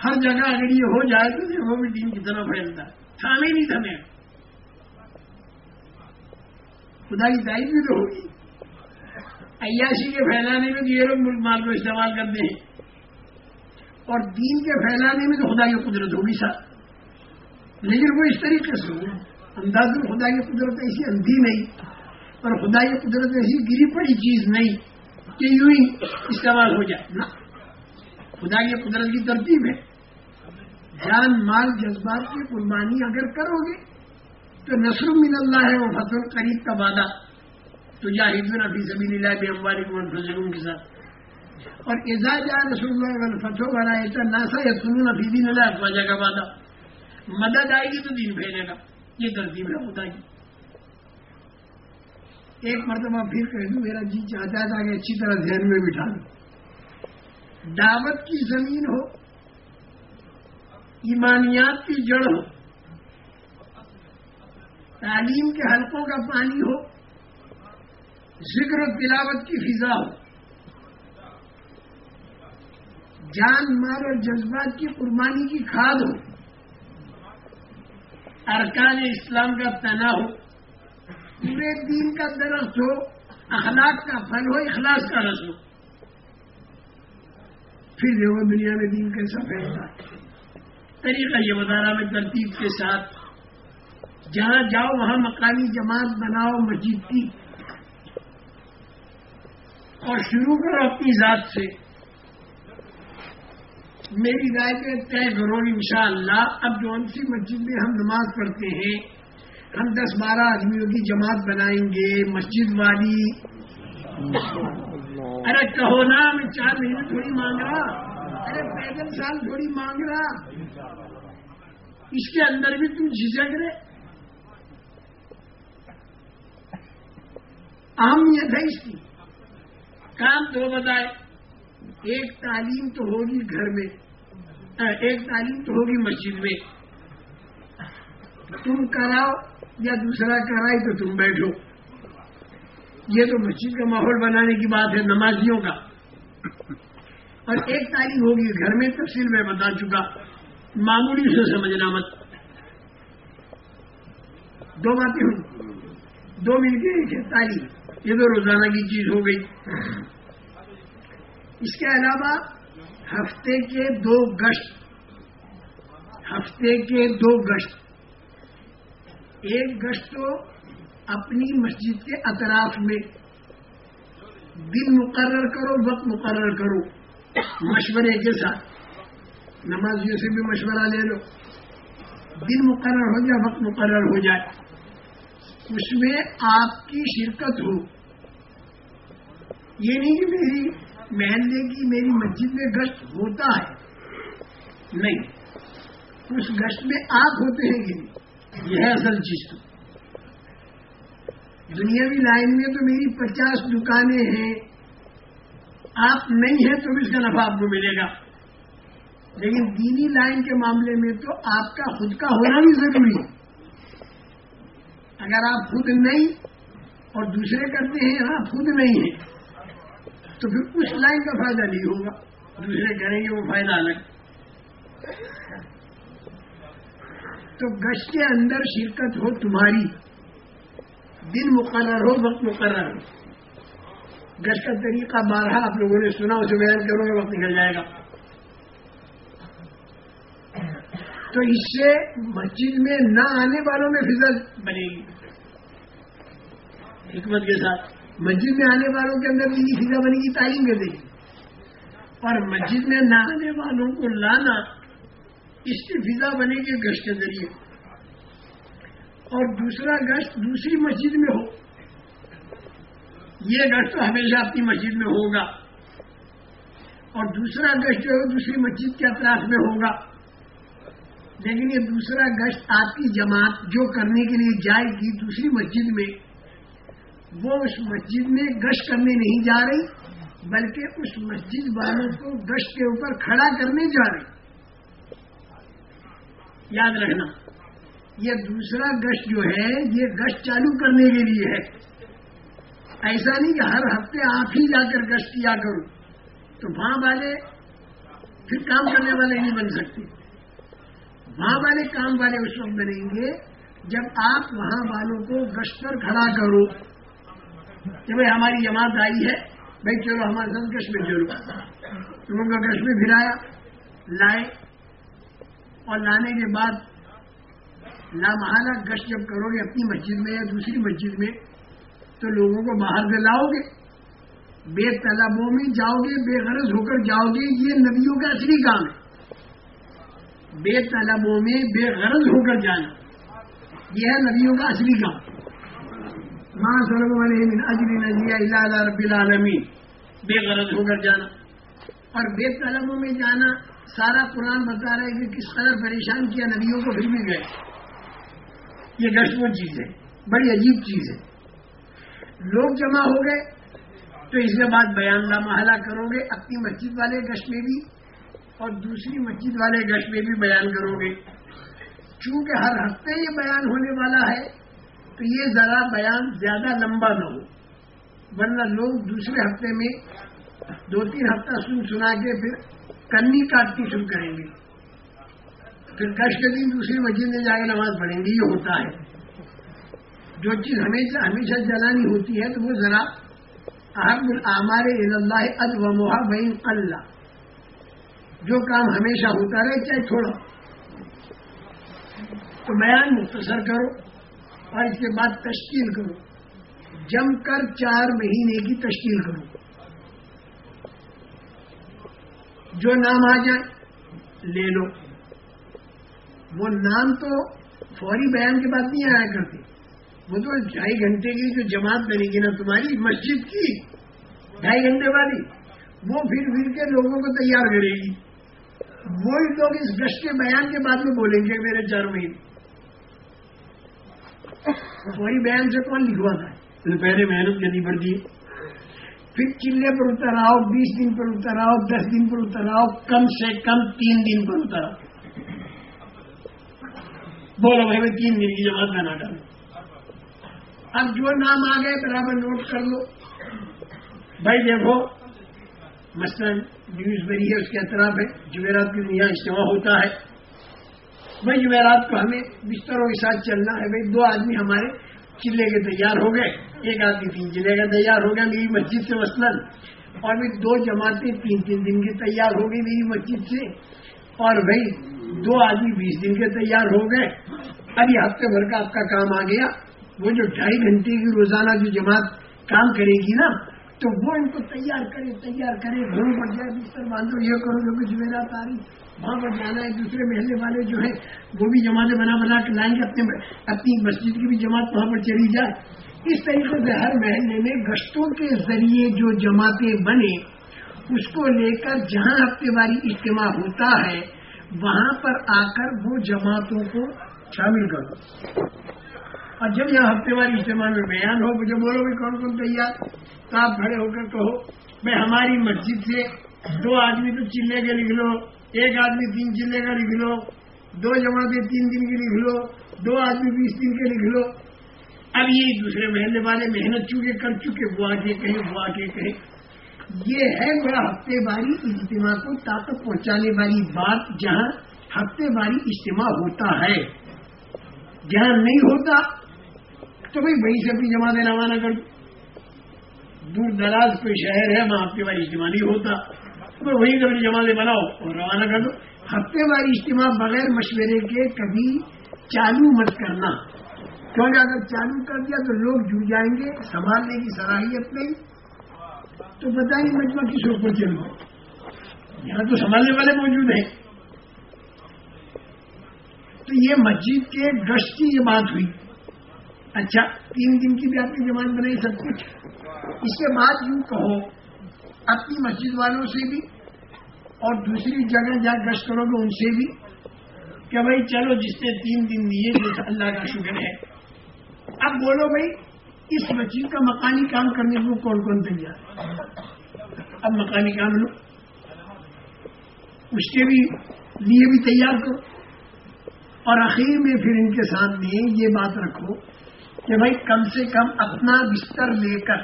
ہر جگہ اگر یہ ہو جائے تو وہ بھی دین کی طرح پھیلتا تھامے نہیں تھمے خدا کی تعریف بھی تو ہوگی۔ عیاشی کے پھیلانے میں تو یہ لوگ ملک مال کو استعمال کرتے ہیں۔ اور دین کے پھیلانے میں تو خدا کی قدرت ہوگی سر۔ لیکن وہ اس طریقے سے ہو انداز میں خدا کی قدرت ایسی اندھی نہیں، اور خدا کی قدرت ایسی گری پڑی چیز نہیں کہ یوں ہی استعمال ہو جائے۔ نا خدا کی قدرت کی ترتیب ہے۔ جان، مال، جذبات کی قربانی اگر کرو گے تو نصر من اللہ ہے، وہ فصل قریب کا وعدہ۔ تو یا ہندو نفی زمین اللہ بے امباری کو کے ساتھ۔ اور اعزاز جا رسول اللہ فتح والا ایسا ناسا یا سنو نفی دین اللہ خواجہ کا وعدہ۔ مدد آئے گی تو دین پھیلے گا۔ یہ ترتیب ہے خدا کی ایک مرتبہ پھر کہہ دوں، میرا جی چاہتا تھا کہ اچھی طرح ذہن میں بٹھا دوں دعوت کی زمین ہو، ایمانیات کی جڑ ہو تعلیم کے حلقوں کا پانی ہو، ذکر و تلاوت کی فضا ہو۔ جان مال اور جذبات کی قربانی کی کھاد ہو۔ ارکان اسلام کا تنا ہو۔ پورے دین کا درخت ہو۔ اخلاق کا پھل ہو، اخلاص کا رس ہو۔ پھر دیکھو دنیا میں دین کیسا پھیلتا ہے؟ طریقہ یہ بتا رہا میں ترتیب کے ساتھ جہاں جاؤ وہاں مقامی جماعت بناؤ، مسجد کی۔ اور شروع کرو اپنی ذات سے۔ میری رائے پہ طے کرو ان شاء اللہ اب جو سی مسجد میں ہم نماز پڑھتے ہیں، ہم دس بارہ آدمیوں کی جماعت بنائیں گے، مسجد والی۔ ارے کہو نا، میں چار مہینے تھوڑی مانگ رہا۔ ارے پیدل سال تھوڑی مانگ رہا۔ اس کے اندر بھی تم جھجک رہے۔ اہمیت ہے اس کی کام دو بتائے۔ ایک تعلیم تو ہوگی گھر میں ایک تعلیم تو ہوگی مسجد میں۔ تم کراؤ یا دوسرا کرائے تو تم بیٹھو۔ یہ تو مسجد کا ماحول بنانے کی بات ہے، نمازیوں کا۔ اور ایک تعلیم ہوگی گھر میں، تفصیل میں بتا چکا۔ معمولی سے سمجھنا مت۔ دو باتیں ہوں۔ دو مل کے ایک ہے تعلیم۔ یہ تو روزانہ کی چیز ہو گئی۔ اس کے علاوہ ہفتے کے دو گشت، ہفتے کے دو گشت۔ ایک گشت تو اپنی مسجد کے اطراف میں۔ دن مقرر کرو، وقت مقرر کرو۔ مشورے کے ساتھ۔ نمازیوں سے بھی مشورہ لے لو۔ دن مقرر ہو جائے، وقت مقرر ہو جائے۔ اس میں آپ کی شرکت ہو۔ یہ نہیں کہ میری محلے کی میری مسجد میں گشت ہوتا ہے۔ نہیں، اس گشت میں آپ ہوتے ہیں کہ نہیں؟ یہ ہے اصل چیز۔ تو دنیاوی لائن میں تو میری پچاس دکانیں ہیں۔ آپ نہیں ہیں تو بھی اس کا نفع آپ کو ملے گا۔ لیکن دینی لائن کے معاملے میں تو آپ کا خود کا ہونا بھی ضروری ہے۔ اگر آپ خود نہیں اور دوسرے کرتے ہیں یہاں خود نہیں ہے، تو پھر اس لائن کا فائدہ نہیں ہوگا۔ دوسرے کریں گے، وہ فائدہ الگ تو گشت کے اندر شرکت ہو تمہاری۔ دن مقرر ہو، وقت مقرر ہو۔ گشت کا طریقہ بارہ آپ لوگوں نے سنا، اسے بیان کرو گے وقت نکل جائے گا۔ تو اس سے مسجد میں نہ آنے والوں میں فضل بنے گی۔ حکمت کے ساتھ۔ مسجد میں آنے والوں کے اندر بھی فضا بنے گی تعلیم کر دے گی اور مسجد میں نہ آنے والوں کو لانا اس کی فضا بنے گی گشت کے ذریعے۔ اور دوسرا گشت دوسری مسجد میں ہو۔ یہ گشت تو ہمیشہ اپنی مسجد میں ہوگا۔ اور دوسرا گشت جو ہے دوسری مسجد کے اطراف میں ہوگا۔ لیکن یہ دوسرا گشت آپ کی جماعت جو کرنے کے لیے جائے گی دوسری مسجد میں وہ اس مسجد میں گشت کرنے نہیں جا رہی، بلکہ اس مسجد والوں کو گشت کے اوپر کھڑا کرنے جا رہی۔ یاد رکھنا، یہ دوسرا گشت جو ہے، یہ گشت چالو کرنے کے لیے ہے۔ ایسا نہیں کہ ہر ہفتے آپ ہی جا کر گشت کیا کرو، تو وہاں والے پھر کام کرنے والے نہیں بن سکتے۔ وہاں والے کام والے اس وقت بنیں گے جب آپ وہاں والوں کو گشت پر کھڑا کرو۔ کہ بھائی ہماری جماعت آئی ہے بھائی چلو ہمارے ساتھ گشت میں چلو تم کا گشت میں پھرایا، لائے۔ اور لانے کے بعد لامحالہ گشت جب کرو گے اپنی مسجد میں یا دوسری مسجد میں، تو لوگوں کو باہر سے لاؤ گے۔ بے طلبوں میں جاؤ گے، بے غرض ہو کر جاؤ گے، یہ نبیوں کا اصلی کام ہے۔ بے طلبوں میں بے غرض ہو کر جانا۔ یہ ہے نبیوں کا اصلی کام۔ ماں سلم علیہ اجلی نجیہ اللہ رب العالمین بے غرض. ہو کر جانا اور بے طلبوں میں جانا سارا قرآن بتا رہا ہے کہ کس قدر پریشان کیا نبیوں کو پھر بھی گئے. یہ گشت وہ چیز ہے. بڑی عجیب چیز ہے. لوگ جمع ہو گئے تو اس کے بعد بیان لا محلہ کرو گے. اپنی مسجد والے گشت میں بھی اور دوسری مسجد والے گشت میں بھی بیان کرو گے. چونکہ ہر ہفتے یہ بیان ہونے والا ہے تو یہ ذرا بیان زیادہ لمبا نہ ہو، ورنہ لوگ دوسرے ہفتے میں دو تین ہفتہ سن سنا کے پھر کنی کاٹتی شروع کریں گے۔ پھر کش کے دن دوسری مسجد میں جا کے نماز پڑھیں گے، یہ ہوتا ہے۔ جو چیز ہمیشہ ہمیشہ جلانی ہوتی ہے تو وہ ذرا احب العمار اللہ اد و بین اللہ جو کام ہمیشہ ہوتا رہے، چاہے تھوڑا۔ تو بیان مختصر کرو۔ اور اس کے بعد تشکیل کرو۔ جم کر چار مہینے کی تشکیل کرو۔ جو نام آ جائے، لے لو۔ وہ نام تو فوری بیان کے بعد نہیں آیا کرتے۔ وہ تو ڈھائی گھنٹے کی جو جماعت بنے گی نا تمہاری، مسجد کی۔ ڈھائی گھنٹے والی۔ وہ پھر پھر کے لوگوں کو تیار کرے گی۔ وہی لوگ اس گشت کے بیان کے بعد میں بولیں گے، میرے چار مہینے وہی بیان سے کون لکھوا تھا؟ پہلے محنت کرنی پڑتی ہے۔ پھر چلے پر اتر آؤ بیس دن پر اتر آؤ دس دن پر اتر آؤ کم سے کم تین دن پر اتر آؤ۔ بولو بھائی میں تین دن کی جماعت بنا ڈالوں اب جو نام آ گئے برابر نوٹ کر لو۔ بھائی دیکھو مثلا نیوز بری ہے اس کے اطراف ہے جمعرات کے یہاں اجتماع ہوتا ہے۔ بھائی جمعرات کو ہمیں بستروں کے ساتھ چلنا ہے۔ بھائی، دو آدمی ہمارے چلے کے تیار ہو گئے۔ ایک آدمی تین چلے کا تیار ہو گیا میری مسجد سے مثلاً۔ اور بھی دو جماعتیں تین تین دن کی تیار ہو گئی میری مسجد سے۔ اور بھائی، دو آدمی بیس دن کے تیار ہو گئے۔ ابھی ہفتے بھر کا آپ کا کام آ گیا۔ وہ جو ڈھائی گھنٹے کی روزانہ جو جماعت کام کرے گی نا تو وہ ان کو تیار کرے تیار کرے۔ گھروں پر جائے بستر باندھو یہ کرو جو کچھ میرا تاریخ۔ وہاں پر جانا ہے، دوسرے محلے والے جو ہیں، وہ بھی جماعتیں بنا بنا کے لائیں گے، اپنے اپنی مسجد کی بھی جماعت وہاں پر چلی جائے۔ اس طریقے سے ہر محلے میں گشتوں کے ذریعے جو جماعتیں بنے اس کو لے کر جہاں ہفتے واری اجتماع ہوتا ہے، وہاں پر آ کر وہ جماعتوں کو شامل کرو اور جب یہاں ہفتے واری اجتماع میں بیان ہو، مجھے بولو بھی کون کون تیار؟ تو آپ کھڑے ہو کر کہو، میں ہماری مسجد سے دو آدمی تو چلے کے لکھ لو، ایک آدمی تین چلے کا لکھ لو، دو جماعتیں تین دن کی لکھ لو، دو آدمی بیس دن کے لکھ لو۔ اب یہ دوسرے محلے والے محنت چونکہ کر چکے وہ آگے کہیں وہ آگے کہیں۔ یہ ہے میرا ہفتے باری اجتماع کو طاقت پہنچانے والی بات جہاں ہفتے باری اجتماع ہوتا ہے۔ جہاں نہیں ہوتا تو بھائی وہیں سے اپنی جماعتیں روانہ کر دو۔ دور دراز کوئی شہر ہے، وہاں ہفتے باری اجتماع نہیں ہوتا۔ تو وہیں سے اپنی جماعتیں بناؤ اور روانہ کر دو۔ ہفتے باری اجتماع بغیر مشورے کے کبھی چالو مت کرنا۔ کیونکہ اگر چالو کر دیا تو لوگ جڑ جائیں گے، سنبھالنے کی صلاحیت نہیں تو پتا نہیں مجمع کس اوپر چل رہا یہاں تو سنبھالنے والے موجود ہیں۔ تو یہ مسجد کے گشت کی یہ بات ہوئی۔ اچھا تین دن کی بھی آپ کی جماعت بنائی سب کچھ۔ اس کے بعد یوں کہو، اپنی مسجد والوں سے بھی اور دوسری جگہ جہاں گشت کرو گے ان سے بھی کہ بھائی چلو جس نے تین دن دیے اللہ کا شکر ہے۔ اب بولو بھائی، اس مسجد کا مکانی کام کرنے کو کون کون تیار اب مکانی کام لو۔ اس کے بھی لیے بھی تیار کرو۔ اور اخیر میں پھر ان کے ساتھ سامنے یہ بات رکھو کہ بھائی کم سے کم اپنا بستر لے کر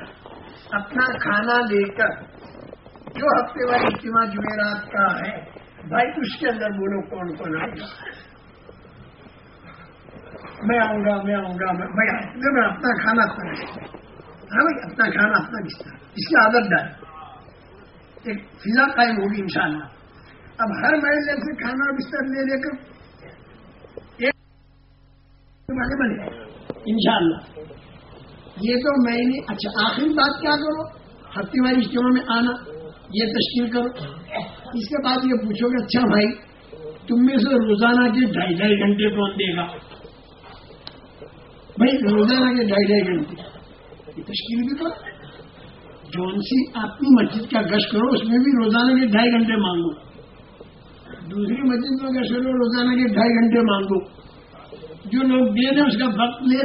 اپنا کھانا لے کر جو ہفتے والے اجتماع جمعرات کا ہے بھائی اس کے اندر بولو کون کون آئے گا میں آؤں گا میں آؤں گا میں اپنا کھانا اپنا ہاں بھائی اپنا کھانا اپنا بستر اس کی عادت ڈال ایک فضا قائم ہوگی انشاءاللہ اب ہر محلے سے کھانا اور بستر لے لے کر ایک بنے ان شاء اللہ یہ تو میں نے اچھا آخری بات کیا کرو؟ ہفتے والی اجتماع میں آنا، یہ تشکیل کرو۔ اس کے بعد یہ پوچھو کہ اچھا بھائی، تم میں سے روزانہ کے ڈھائی ڈھائی گھنٹے کون دے گا؟ بھائی، روزانہ کے ڈھائی ڈھائی گھنٹے۔ یہ تشکیل بھی کرو۔ جون سی اپنی مسجد کا گشت کرو، اس میں بھی روزانہ کے ڈھائی گھنٹے مانگو۔ دوسری مسجد میں گشت کرو، روزانہ کے ڈھائی گھنٹے مانگو۔ جو لوگ دے دیں اس کا وقت لے،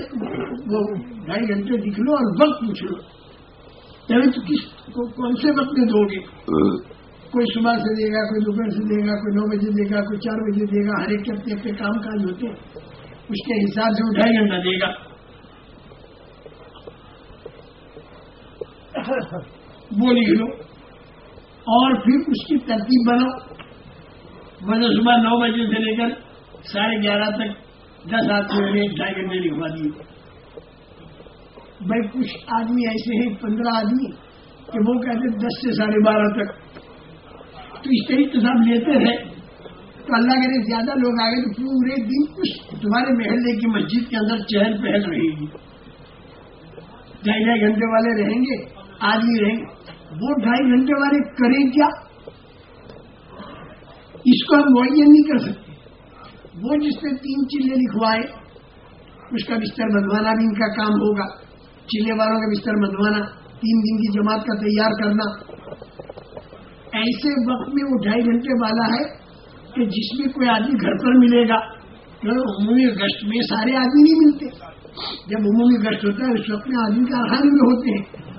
وہ ڈھائی گھنٹے دکھ لو اور وقت پوچھ لو۔ یعنی تو کس کون سے وقت میں دو گے؟ کوئی صبح سے دے گا، کوئی دوپہر سے دے گا، کوئی نو بجے دے گا، کوئی چار بجے دے گا، ہر ایک کے اپنے اپنے کام کاج ہوتے اس کے حساب سے وہ ڈھائی گھنٹہ دے گا۔ وہ لکھ لو۔ اور پھر اس کی ترتیب بناؤ۔ مجھے صبح نو بجے سے لے کر ساڑھے گیارہ تک دس آدمی میں ڈھائی گھنٹے لکھوا دیے۔ بھائی، کچھ آدمی ایسے ہیں، پندرہ آدمی کہ وہ کہتے دس سے ساڑھے بارہ تک۔ تو اس طریقے سے لیتے ہیں۔ تو اللہ کرے، زیادہ لوگ آ گئے تو پورے دن کچھ تمہارے محلے کی مسجد کے اندر چہل پہل رہے گی۔ ڈھائی ڈھائی گھنٹے والے رہیں گے، آدمی رہیں گے۔ وہ ڈھائی گھنٹے والے کریں کیا؟ اس کو ہم معین نہیں کر سکتے۔ وہ جس نے تین چلے لکھوائے اس کا بستر بندوانا بھی ان کا کام ہوگا۔ چلے والوں کا بستر بندوانا تین دن کی جماعت کا تیار کرنا۔ ایسے وقت میں وہ ڈھائی گھنٹے والا ہے کہ جس میں کوئی آدمی گھر پر ملے گا۔ عمومی گشت میں سارے آدمی نہیں ملتے۔ جب عمومی گشت ہوتا ہے، اس وقت میں آدمی کارخانے میں ہوتے ہیں۔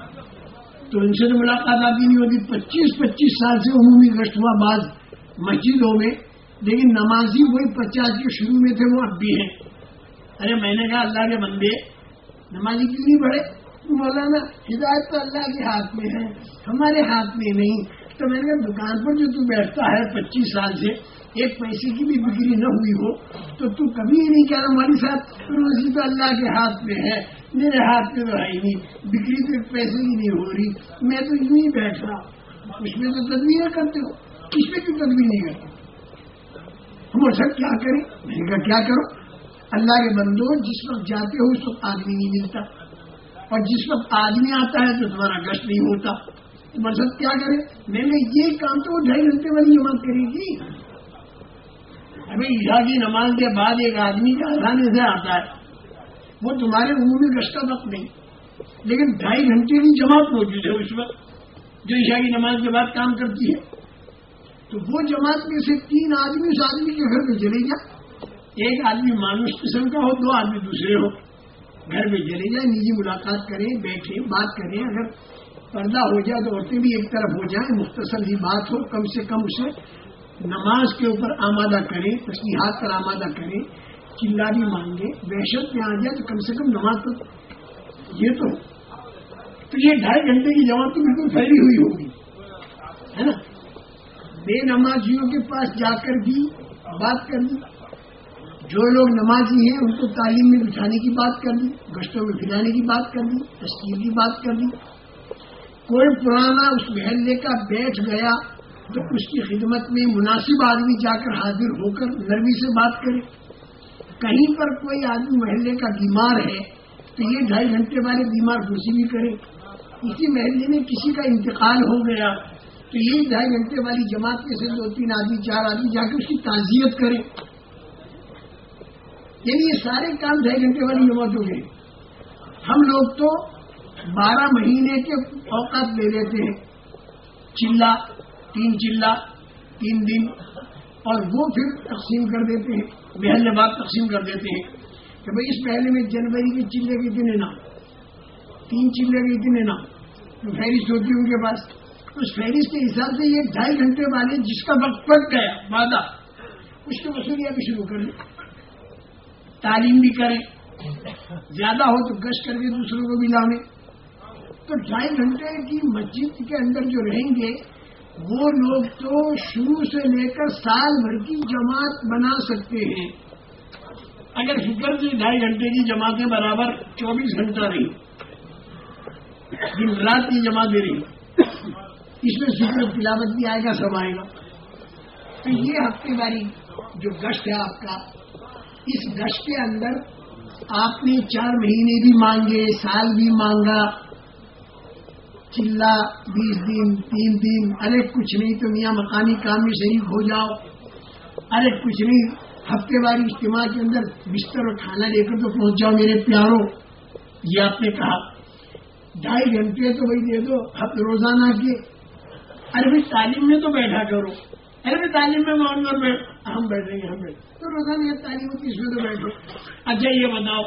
تو ان سے تو ملاقات آتی نہیں ہوتی۔ پچیس پچیس سال سے عمومی گشت ہوا، بعض مسجدوں میں لیکن نمازی وہی پچاس جو شروع میں تھے وہ اب بھی ہیں۔ ارے میں نے کہا اللہ کے بندے، نمازی کیوں نہیں بڑھے مولانا، ہدایت تو اللہ کے ہاتھ میں ہے، ہمارے ہاتھ میں نہیں۔ تو میں نے کہا، دکان پر جو تو بیٹھتا ہے پچیس سال سے، ایک پیسے کی بھی بکری نہ ہوئی ہو، تو تو کبھی ہی نہیں کہہ رہا ہماری ساتھ روزی تو اللہ کے ہاتھ میں ہے، میرے ہاتھ میں تو ہے ہی نہیں، بکری تو ایک پیسے کی نہیں ہو رہی، میں تو یوں ہی بیٹھ رہا اس میں تو تدبیر کرتے ہو، اس میں کیوں تدبیر نہیں کرتے؟ ہم سر کیا کریں میں نے کہا کیا کرو؟ اللہ کے بندو جس وقت جاتے ہو، اس وقت آدمی نہیں ملتا۔ اور جس وقت آدمی آتا ہے، تو تمہارا گشت نہیں ہوتا۔ مذہب کیا کرے؟ میں نے یہ کام تو وہ ڈھائی گھنٹے والی جماعت کرے گی ابھی عشا کی نماز کے بعد ایک آدمی کا آسانی سے آتا ہے۔ وہ تمہارے عمومی گشت کا وقت نہیں۔ لیکن ڈھائی گھنٹے کی جماعت موجود ہے اس وقت، جو عشا کی نماز کے بعد کام کرتی ہے۔ تو وہ جماعت میں سے تین آدمی اس آدمی کے گھر پہ چلے جا ایک آدمی مانوس قسم کا ہو، دو آدمی دوسرے ہو۔ گھر میں چلے جائیں، نجی ملاقات کریں، بیٹھیں، بات کریں۔ اگر پردہ ہو جائے تو عورتیں بھی ایک طرف ہو جائیں۔ مختصر ہی بات ہو، کم سے کم اسے نماز کے اوپر آمادہ کریں تسلیحات پر آمادہ کریں چلا بھی مانگے وحشت میں آ جائے تو کم سے کم نماز تو یہ تو تو یہ ڈھائی گھنٹے کی جماعت تو بالکل پھیلی ہوئی ہوگی۔ ہے نا؟ بے نمازیوں کے پاس جا کر بھی بات کر دی جو لوگ نمازی ہیں، ان کو تعلیم میں بٹھانے کی بات کر دی گشتوں میں پھیلانے کی بات کر دی تشکیل کی بات کر دی کوئی پرانا اس محلے کا بیٹھ گیا تو اس کی خدمت میں مناسب آدمی جا کر حاضر ہو کر نرمی سے بات کرے۔ کہیں پر کوئی آدمی محلے کا بیمار ہے تو یہ ڈھائی گھنٹے والے بیمار خوشی بھی کرے۔ اسی محلے میں کسی کا انتقال ہو گیا۔ تو ڈھائی گھنٹے والی جماعت میں سے دو تین آدمی، چار آدمی جا کے اس کی تعزیت کرے یعنی یہ سارے کام ڈھائی گھنٹے والی جماعت ہو گئی۔ ہم لوگ تو بارہ مہینے کے اوقات لے لیتے ہیں۔ چلا، تین چلا، تین دن۔ اور وہ پھر تقسیم کر دیتے ہیں، محل بعد تقسیم کر دیتے ہیں۔ کہ بھائی اس محلے میں جنوری کے چلے کے اتنے نام تین چلے کے اتنے نام فہرست ہوتی ہے ان کے پاس۔ اس فہرست کے حساب سے یہ ڈھائی گھنٹے والے جس کا وقت پڑ گیا، وعدہ، اس کے وصولیاں بھی شروع کریں تعلیم بھی کریں۔ زیادہ ہو تو گش کر کے دوسروں کو بھی لانے تو ڈھائی گھنٹے کی مسجد کے اندر جو رہیں گے، وہ لوگ تو شروع سے لے کر سال بھر کی جماعت بنا سکتے ہیں۔ اگر فکر سے ڈھائی گھنٹے کی جماعتیں برابر چوبیس گھنٹہ رہی دن رات کی جماعت رہی اس میں ذکر تلاوت بھی آئے گا، سب آئے گا۔ تو یہ ہفتے واری جو گشت ہے آپ کا، اس گشت کے اندر آپ نے چار مہینے بھی مانگے، سال بھی مانگا، چلا، بیس دن، تین دن، ارے کچھ نہیں تو میاں مقامی کام میں شریک ہو جاؤ۔ ارے کچھ نہیں ہفتے واری اجتماع کے اندر بستر اور کھانا لے کر تو پہنچ جاؤ میرے پیاروں۔ یہ آپ نے کہا۔ ڈھائی گھنٹے تو وہی دے دو ہفتے روزانہ کے۔ ارے بھائی تعلیم میں تو بیٹھا کرو۔ ارے بھائی تعلیم میں کر بیٹھ ہم بیٹھیں گے ہم بیٹھ تو روزانہ یہ تعلیم ہوتی اس میں تو بیٹھو اچھا یہ بتاؤ۔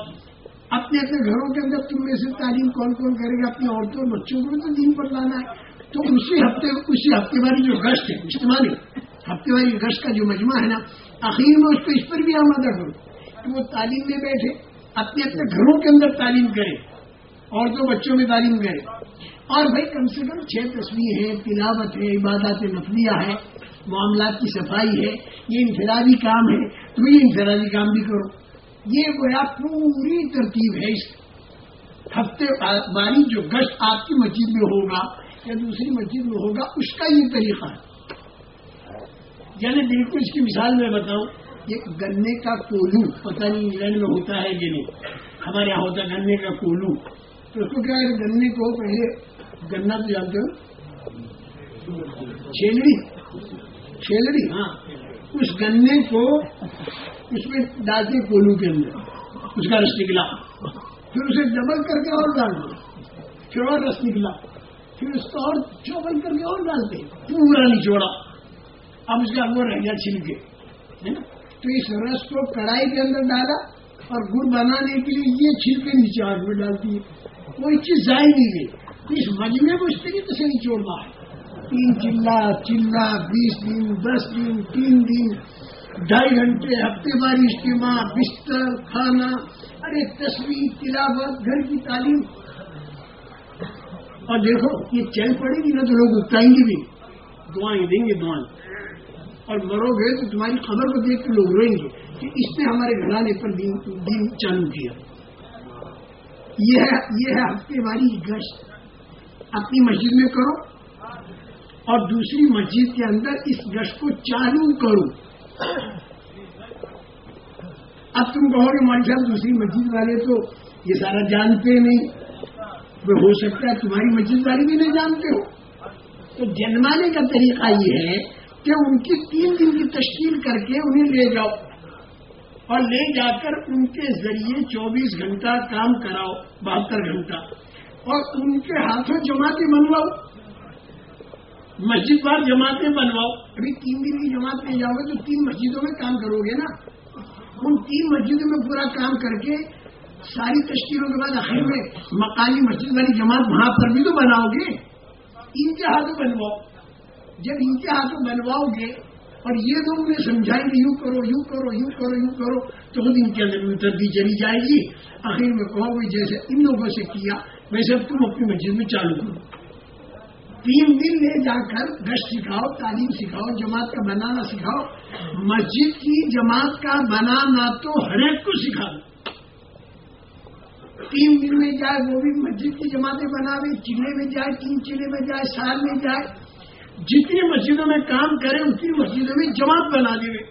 اپنے اپنے گھروں کے اندر تم میں سے تعلیم کون کون کرے گا؟ اپنی عورتوں بچوں کو تو دین پر لانا ہے۔ تو اسی ہفتے اسی ہفتے والی جو گشت ہے اجتماعی ہفتے والی گشت کا جو مجمع ہے نا آخر میں اس کو اس پر بھی آمادہ کرو۔ کہ وہ تعلیم میں بیٹھے اپنے اپنے گھروں کے اندر تعلیم کرے عورتوں بچوں میں تعلیم کرے۔ اور بھائی کم سے کم چھ تصویر ہے تلاوت ہے عبادات نفلیہ ہے معاملات کی صفائی ہے، یہ انفرادی کام ہے، تم یہ انفرادی کام بھی کرو۔ یہ گویا پوری ترتیب ہے۔ اس ہفتے باری جو گشت آپ کی مسجد میں ہوگا یا دوسری مسجد میں ہوگا، اس کا یہ طریقہ ہے۔ یعنی بالکل اس کی مثال میں بتاؤں، یہ گنے کا کولو، پتہ نہیں انگلینڈ میں ہوتا ہے کہ نہیں۔ ہمارے یہاں ہوتا ہے گنے کا کولو۔ تو اس کو کیا گنے کو پہلے گنا تو جانتے ہو چھیلڑی۔ چھیلڑی ہاں۔ اس گنے کو اس میں ڈالتے کولو کے اندر۔ اس کا رس نکلا۔ پھر اسے ڈبل کر کے اور ڈال دو۔ پھر اور رس نکلا۔ پھر اس کو اور چوبل کر کے اور ڈالتے پورا نچوڑا اب اس کا وہ رہ گیا چھل کے۔ تو اس رس کو کڑھائی کے اندر ڈالا اور گڑ بنانے کے لیے یہ چھل کے نیچے آگ میں ڈالتی ہے کوئی چیز ضائع نہیں گئی اس مجمے کو اس طریقے سے نچوڑنا ہے۔ تین چلا چلا، بیس دن، دس دن، تین دن، ڈھائی گھنٹے، ہفتے واری اجتماع بستر، کھانا، ارے تصویر، تلاوت، گھر کی تعلیم۔ اور دیکھو، یہ چل پڑے گی نا تو لوگ اکتائیں گے بھی۔ دعائیں دیں گے، دعائیں۔ اور مرو گے تو تمہاری خبر کو دیکھ کے لوگ روئیں گے کہ اس نے ہمارے گھرانے پر دین دین چالو کیا۔ یہ ہے یہ ہے ہفتے واری گشت۔ اپنی مسجد میں کرو اور دوسری مسجد کے اندر اس گشت کو چالو کرو۔ اب تم کہو گے مالی صاحب دوسری مسجد والے تو یہ سارا جانتے نہیں۔ وہ ہو سکتا ہے تمہاری مسجد والے بھی نہیں جانتے ہو۔ تو جنمانے کا طریقہ یہ ہے کہ ان کی تین دن کی تشکیل کر کے انہیں لے جاؤ اور لے جا کر ان کے ذریعے چوبیس گھنٹہ کام کراؤ، بہتر گھنٹہ۔ اور ان کے ہاتھوں جماعتیں بنواؤ۔ مسجد بار جماعتیں بنواؤ۔ ابھی تین دن کی جماعت میں جاؤ گے تو تین مسجدوں میں کام کرو گے نا۔ ان تین مسجدوں میں پورا کام کر کے ساری تشکیلوں کے بعد آخر میں مکانی مسجد والی جماعت وہاں پر بھی تو بناؤ گے۔ ان کے ہاتھوں بنواؤ۔ جب ان کے ہاتھوں بنواؤ گے اور یہ لوگ انہیں سمجھائیں گے، یوں کرو یوں کرو یوں کرو یوں کرو، تو خود ان کے اندر اترتی چلی جائے گی۔ آخر میں کہو گے جیسے ان لوگوں سے کیا۔ ویسے تم اپنی مسجد میں چالو کرو تین دن لے جا کر گشت سکھاؤ، تعلیم سکھاؤ، جماعت کا بنانا سکھاؤ۔ مسجد کی جماعت کا بنانا تو ہر ایک کو سکھا دو۔ تین دن میں جائے وہ بھی مسجد کی جماعتیں بنا دے چلے میں جائے، تین چلے میں جائے، سال میں جائے۔ جتنی مسجدوں میں کام کرے، اتنی مسجدوں میں جماعت بنا دے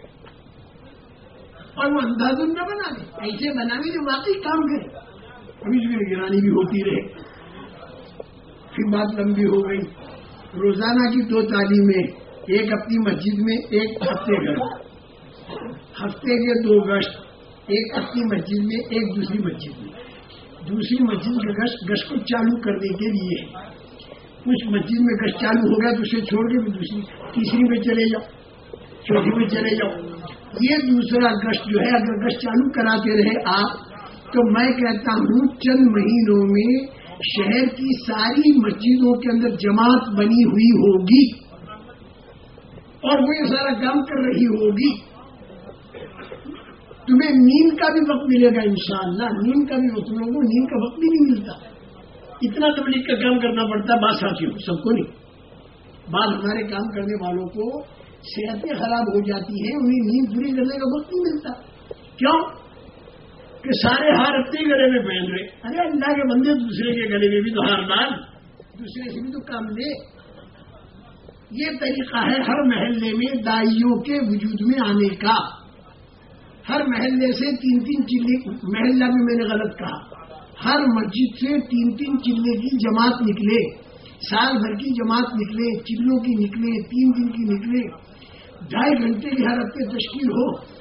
اور وہ انداز نہ بنا دے، ایسے بنا دے جو واقعی کام کرے۔ ابھی اس کی نگرانی بھی ہوتی رہے۔ پھر بات لمبی ہو گئی۔ روزانہ کی دو تعلیمیں، ایک اپنی مسجد میں، ایک ہفتے گھر۔ ہفتے کے دو گشت، ایک اپنی مسجد میں، ایک دوسری مسجد میں۔ دوسری مسجد کے گشت گشت کو چالو کرنے کے لیے۔ کچھ مسجد میں گشت چالو ہو گیا تو اسے چھوڑ کے دوسری، تیسری میں چلے جاؤ، چوتھی میں چلے جاؤ۔ یہ دوسرا گشت جو ہے، اگر گشت چالو کراتے رہے آپ تو میں کہتا ہوں، چند مہینوں میں شہر کی ساری مسجدوں کے اندر جماعت بنی ہوئی ہوگی اور وہ یہ سارا کام کر رہی ہوگی۔ تمہیں نیند کا بھی وقت ملے گا انشاءاللہ۔ نیند کا بھی وقت تم لوگوں کو نیند کا وقت بھی نہیں ملتا۔ اتنا تبلیغ کا کام کرنا پڑتا ہے بات ساتھیوں سب کو نہیں۔ بعض ہمارے کام کرنے والوں کو صحتیں خراب ہو جاتی ہیں، انہیں نیند پوری کرنے کا وقت نہیں ملتا۔ کیوں؟ کہ سارے ہار اپنے گلے میں پہن رہے۔ ارے اللہ کے بندے، دوسرے کے گلے میں بھی تو ہار ڈال دوسرے سے بھی تو کام لے یہ طریقہ ہے ہر محلے میں دائیوں کے وجود میں آنے کا۔ ہر محلے سے تین تین چلی محلہ میں میں نے غلط کہا۔ ہر مسجد سے تین تین چلے کی جماعت نکلے۔ سال بھر کی جماعت نکلے، چلوں کی نکلے، تین دن کی نکلے۔ ڈھائی گھنٹے کی ہر ہفتے تشکیل ہو۔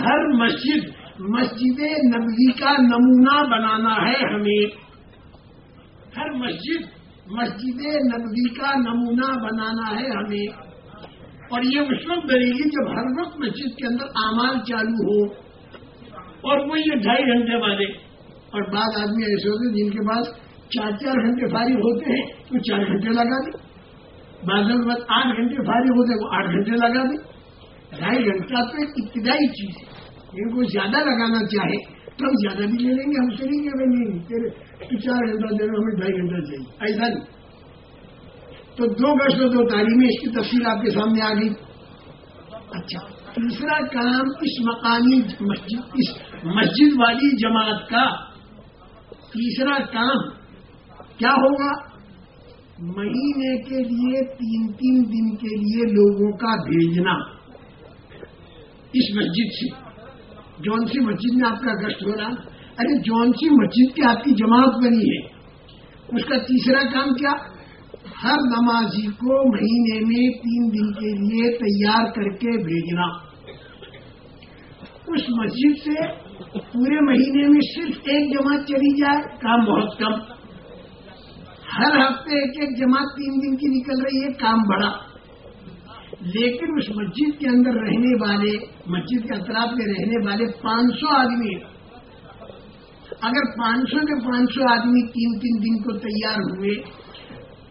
ہر مسجد مسجد نبوی کا نمونہ بنانا ہے ہمیں۔ ہر مسجد مسجد نبوی کا نمونہ بنانا ہے ہمیں۔ اور یہ اس وقت بنے گی جب ہر وقت مسجد کے اندر اعمال چالو ہو اور وہ یہ ڈھائی گھنٹے والے، اور بعض آدمی ایسے ہوتے جن کے پاس چار چار گھنٹے فارغ ہوتے ہیں، تو چار گھنٹے لگا دیں بعض کے بعد آٹھ گھنٹے فارغ ہوتے ہیں، وہ آٹھ گھنٹے لگا دیں ڈھائی گھنٹہ تو ایک ابتدائی چیز ہے۔ ان کو زیادہ لگانا چاہے تو ہم زیادہ بھی لے لیں گے، ہم سے نہیں کہ نہیں، تیرے تو چار گھنٹہ دے رہے ہمیں ڈھائی گھنٹہ چاہیے ایسا نہیں۔ تو دو گز و دو تعلیمیں اس کی تفصیل آپ کے سامنے آ گئی۔ اچھا۔ تیسرا کام اس مقامی مسجد، اس مسجد والی جماعت کا۔ تیسرا کام کیا ہوگا؟ مہینے کے لیے، تین تین دن کے لیے لوگوں کا بھیجنا۔ اس مسجد سے۔ جون سی مسجد میں آپ کا گشت ہو رہا۔ ارے، جون سی مسجد کی آپ کی جماعت بنی ہے۔ اس کا تیسرا کام کیا؟ ہر نمازی کو مہینے میں تین دن کے لیے تیار کر کے بھیجنا۔ اس مسجد سے پورے مہینے میں صرف ایک جماعت چلی جائے، کام بہت کم۔ ہر ہفتے ایک ایک جماعت تین دن کی نکل رہی ہے، کام بڑا۔ لیکن اس مسجد کے اندر رہنے والے، مسجد کے اطراف میں رہنے والے پانچ سو آدمی اگر پانچ سو کے پانچ سو آدمی تین تین دن کو تیار ہوئے،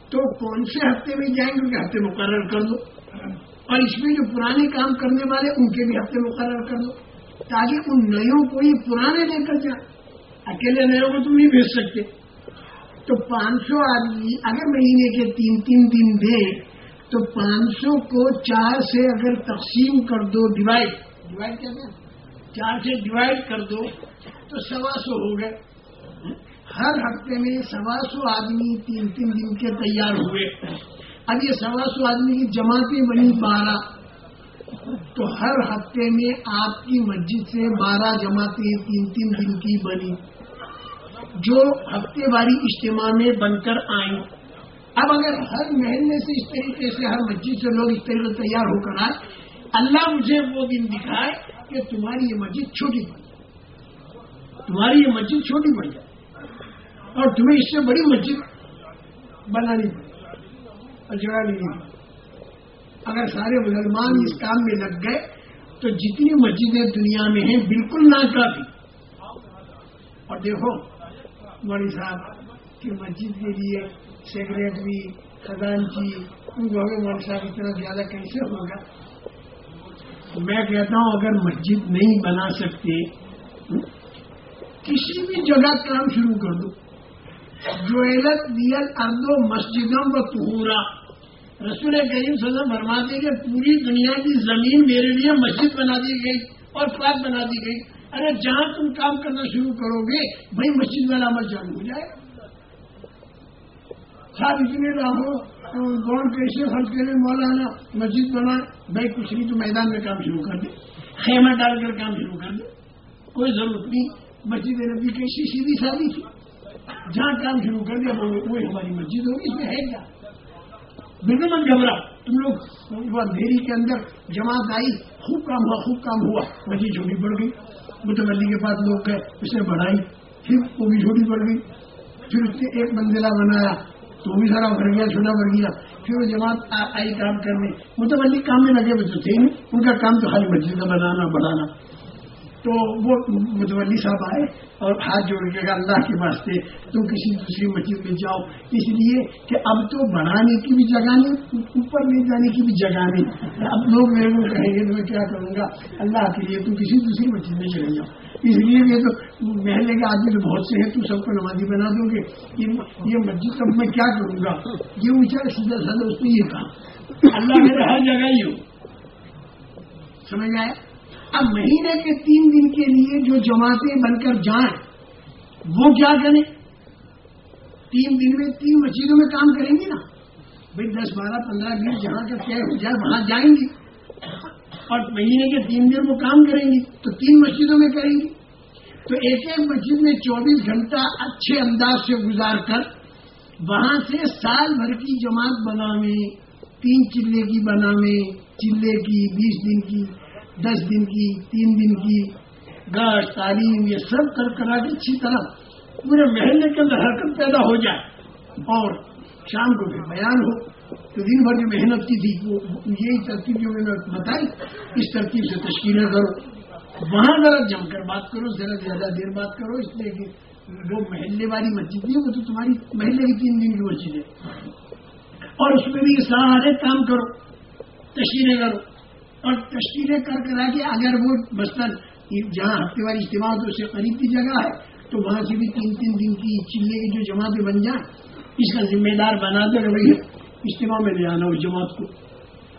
تو کون سے ہفتے میں جائیں گے؟ ہفتے مقرر کر دو۔ اور اس میں جو پرانے کام کرنے والے، ان کے بھی ہفتے مقرر کر دو۔ تاکہ ان نیوں کو یہ پرانے لے کر جائیں۔ اکیلے نیوں کو تم نہیں بھیج سکتے۔ تو پانچ سو آدمی اگر مہینے کے تین تین دن دے تو پانچ سو کو چار سے اگر تقسیم کر دو ڈیوائڈ ڈیوائڈ کہتے ہیں چار سے ڈیوائڈ کر دو، تو سوا سو ہو گئے۔ ہر ہفتے میں سوا سو آدمی تین تین دن کے تیار ہوئے۔ اب یہ سوا سو آدمی کی جماعتیں بنی بارہ۔ تو ہر ہفتے میں آپ کی مسجد سے بارہ جماعتیں تین تین دن کی بنی۔ جو ہفتے واری اجتماع میں بن کر آئیں۔ اب اگر ہر محلے سے اس طریقے سے ہر مسجد سے لوگ اس طریقے سے تیار ہو کر آئے، اللہ مجھے وہ دن دکھائے کہ تمہاری یہ مسجد چھوٹی پڑ جائے۔ تمہاری یہ مسجد چھوٹی پڑ جائے۔ اور تمہیں اس سے بڑی مسجد بنانی پڑے۔ اور جگہ نہیں اگر سارے مسلمان اس کام میں لگ گئے، تو جتنی مسجدیں دنیا میں ہیں، بالکل ناکافی۔ اور دیکھو، مولوی صاحب، کہ مسجد کے لیے سیکرٹری خزانچی جی، ان کو مولوی صاحب اتنا زیادہ کیسے ہوگا؟ میں کہتا ہوں، اگر مسجد نہیں بنا سکتے کسی بھی جگہ کام شروع کر دو۔ جو علت دیل اردو مسجدوں کو پورا رسول کریم سزا فرماتے کہ پوری دنیا کی زمین میرے لیے مسجد بنا دی گئی اور پلاٹ بنا دی گئی۔ ارے، جہاں تم کام کرنا شروع کرو گے، بھائی مسجد والا عمل چالو ہو جائے گا۔ صاحب اتنے لاکھوں گوڑ کیسے خرچ کرے مولانا مسجد بنا بھائی، کچھ نہیں، تو میدان میں کام شروع کر دے۔ خیمہ ڈال کر کام شروع کر دے۔ کوئی ضرورت نہیں، مسجد نبی کیسی سیدھی سادی تھی۔ جہاں کام شروع کر دیا، وہ ہماری مسجد ہوگی، اس میں ہے کیا؟ بالکل من گھبرا۔ تم لوگ وہ اندھیری کے اندر جماعت آئی، خوب کام ہوا، خوب کام ہوا۔ مسجد چھوٹی پڑ گئی۔ متولی کے پاس لوگ گئے، اس نے بڑھائی۔ پھر وہ بھی چھوٹی پڑ گئی۔ پھر اس نے ایک منزلہ بنایا۔ تو وہ بھی سارا بھر گیا چھوٹا بھر گیا۔ پھر وہ جماعت آئی کام کرنے۔ مطلب متولی کام میں لگے ہوئے تو تھے نہیں۔ ان کا کام تو خالی مسجد کا بنانا، بڑھانا۔ تو وہ متولی صاحب آئے اور ہاتھ جوڑ کے اللہ کے واسطے تم کسی دوسری مسجد میں جاؤ۔ اس لیے کہ اب تو بڑھانے کی بھی جگہ نہیں، اوپر لے جانے کی بھی جگہ نہیں۔ اب لوگ میرے کو کہیں گے، میں کیا کروں گا؟ اللہ کے لیے تم کسی دوسری مسجد میں چلے جاؤ۔ اس لیے یہ تو محلے کے آدمی تو بہت سے ہیں، تو سب کو نمازی بنا دو گے۔ یہ مسجد کب میں کیا کروں گا؟ یہ اونچا سیدھا سادہ اس نے یہ کہا اللہ میرے ہر جگہ ہی ہو۔ سمجھ آئے اب مہینے کے تین دن کے لیے جو جماعتیں بن کر جائیں، وہ کیا کریں؟ تین دن میں تین مسجدوں میں کام کریں گی نا؟ بھائی دس بارہ پندرہ بیس جہاں کا طے ہو جائے، وہاں جائیں گی۔ اور مہینے کے تین دن وہ کام کریں گی، تو تین مسجدوں میں کریں گی۔ تو ایک ایک مسجد میں چوبیس گھنٹہ اچھے انداز سے گزار کر، وہاں سے سال بھر کی جماعت بناویں، تین چلے کی بناویں، چلے کی، بیس دن کی۔ دس دن کی، تین دن کی گاش تعلیم، یہ سب کر کرا کے اچھی طرح پورے محلے کے اندر حرکت پیدا ہو جائے اور شام کو پھر بیان ہو۔ تو دن بھر جو محنت کی تھی، وہ یہی ترتیب جو میں نے بتائی، اس ترتیب سے تشکیلیں کرو۔ وہاں ذرا جم کر بات کرو، ذرا زیادہ دیر بات کرو، اس لیے کہ وہ محلے والی مسجد نہیں، وہ تو تمہاری محلے کی تین دن کی مسجد ہے۔ اور اس میں بھی سارے کام کرو، تشکیلیں کرو۔ اور تشکیلیں کر کر آ کے اگر وہ مثلاً جہاں ہفتے والی اجتماع تو اسے قریب کی جگہ ہے، تو وہاں سے بھی تین تین دن کی چلے کی جو جماعتیں بن جائیں، اس کا ذمہ دار بنا دے بھائی اجتماع میں لے آنا اس جماعت کو۔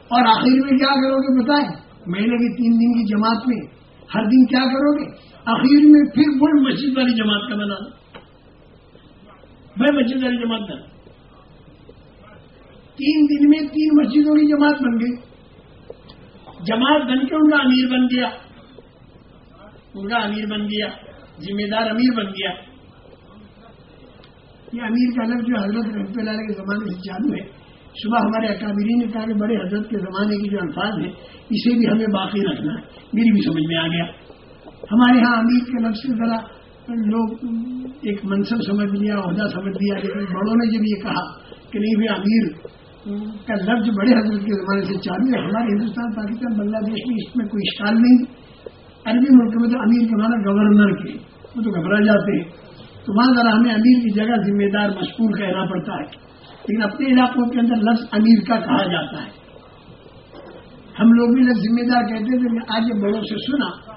اور آخر میں کیا کرو گے بتائیں؟ مہینے کی تین دن کی جماعت میں ہر دن کیا کرو گے؟ آخر میں پھر وہ مسجد والی جماعت کا بنا دو۔ بھائی مسجد والی جماعت بنا تین دن میں تین مسجدوں کی جماعت بن گئی۔ جماعت بن کے ان کا امیر بن گیا۔ ان کا امیر بن گیا۔ ذمہ دار امیر بن گیا۔ یہ امیر کا لفظ جو حضرت رحمت اللہ کے زمانے سے چالو ہے۔ صبح ہمارے اکابرین نے کہا کہ بڑے حضرت کے زمانے کے جو الفاظ ہیں، اسے بھی ہمیں باقی رکھنا ہے۔ میری بھی سمجھ میں آ گیا۔ ہمارے ہاں امیر کے لفظ سے ذرا لوگ ایک منصب سمجھ لیا، عہدہ سمجھ لیا لیکن بڑوں نے جب یہ کہا کہ نہیں بھی امیر کا لفظ بڑے حضرت کے زمانے سے چالو ہے ہمارے ہندوستان پاکستان بنگلہ دیش میں اس میں کوئی اشکال نہیں۔ عربی ملک میں تو امیر کے مانا گورنر کے، وہ تو گھبرا جاتے ہیں۔ تو وہاں ذرا ہمیں امیر کی جگہ ذمہ دار مشکور کہنا پڑتا ہے۔ لیکن اپنے علاقوں کے اندر لفظ امیر کا کہا جاتا ہے۔ ہم لوگ بھی لفظ ذمہ دار کہتے تھے کہ آج یہ بڑوں سے سنا،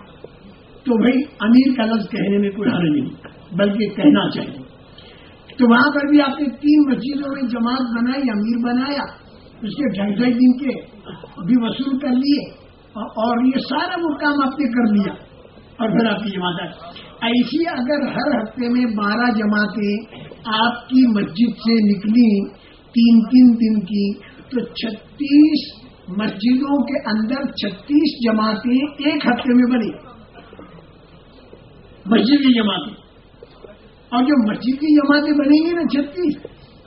تو بھائی امیر کا لفظ کہنے میں کوئی حل نہیں، بلکہ کہنا چاہیے۔ تو وہاں پر بھی آپ نے تین مسجدوں میں جماعت بنائی، امیر بنایا، اس کے ڈھائی ڈھائی دن کے بھی وصول کر لیے اور یہ سارا وہ کام آپ نے کر لیا اور پھر آپ کی جماعت ایسی اگر ہر ہفتے میں بارہ جماعتیں آپ کی مسجد سے نکلی، تین تین دن کی، تو چھتیس مسجدوں کے اندر چھتیس جماعتیں ایک ہفتے میں بنی مسجد کی جماعتیں۔ اور جو مسجد کی جماعتیں بنیں گی نا چھتیس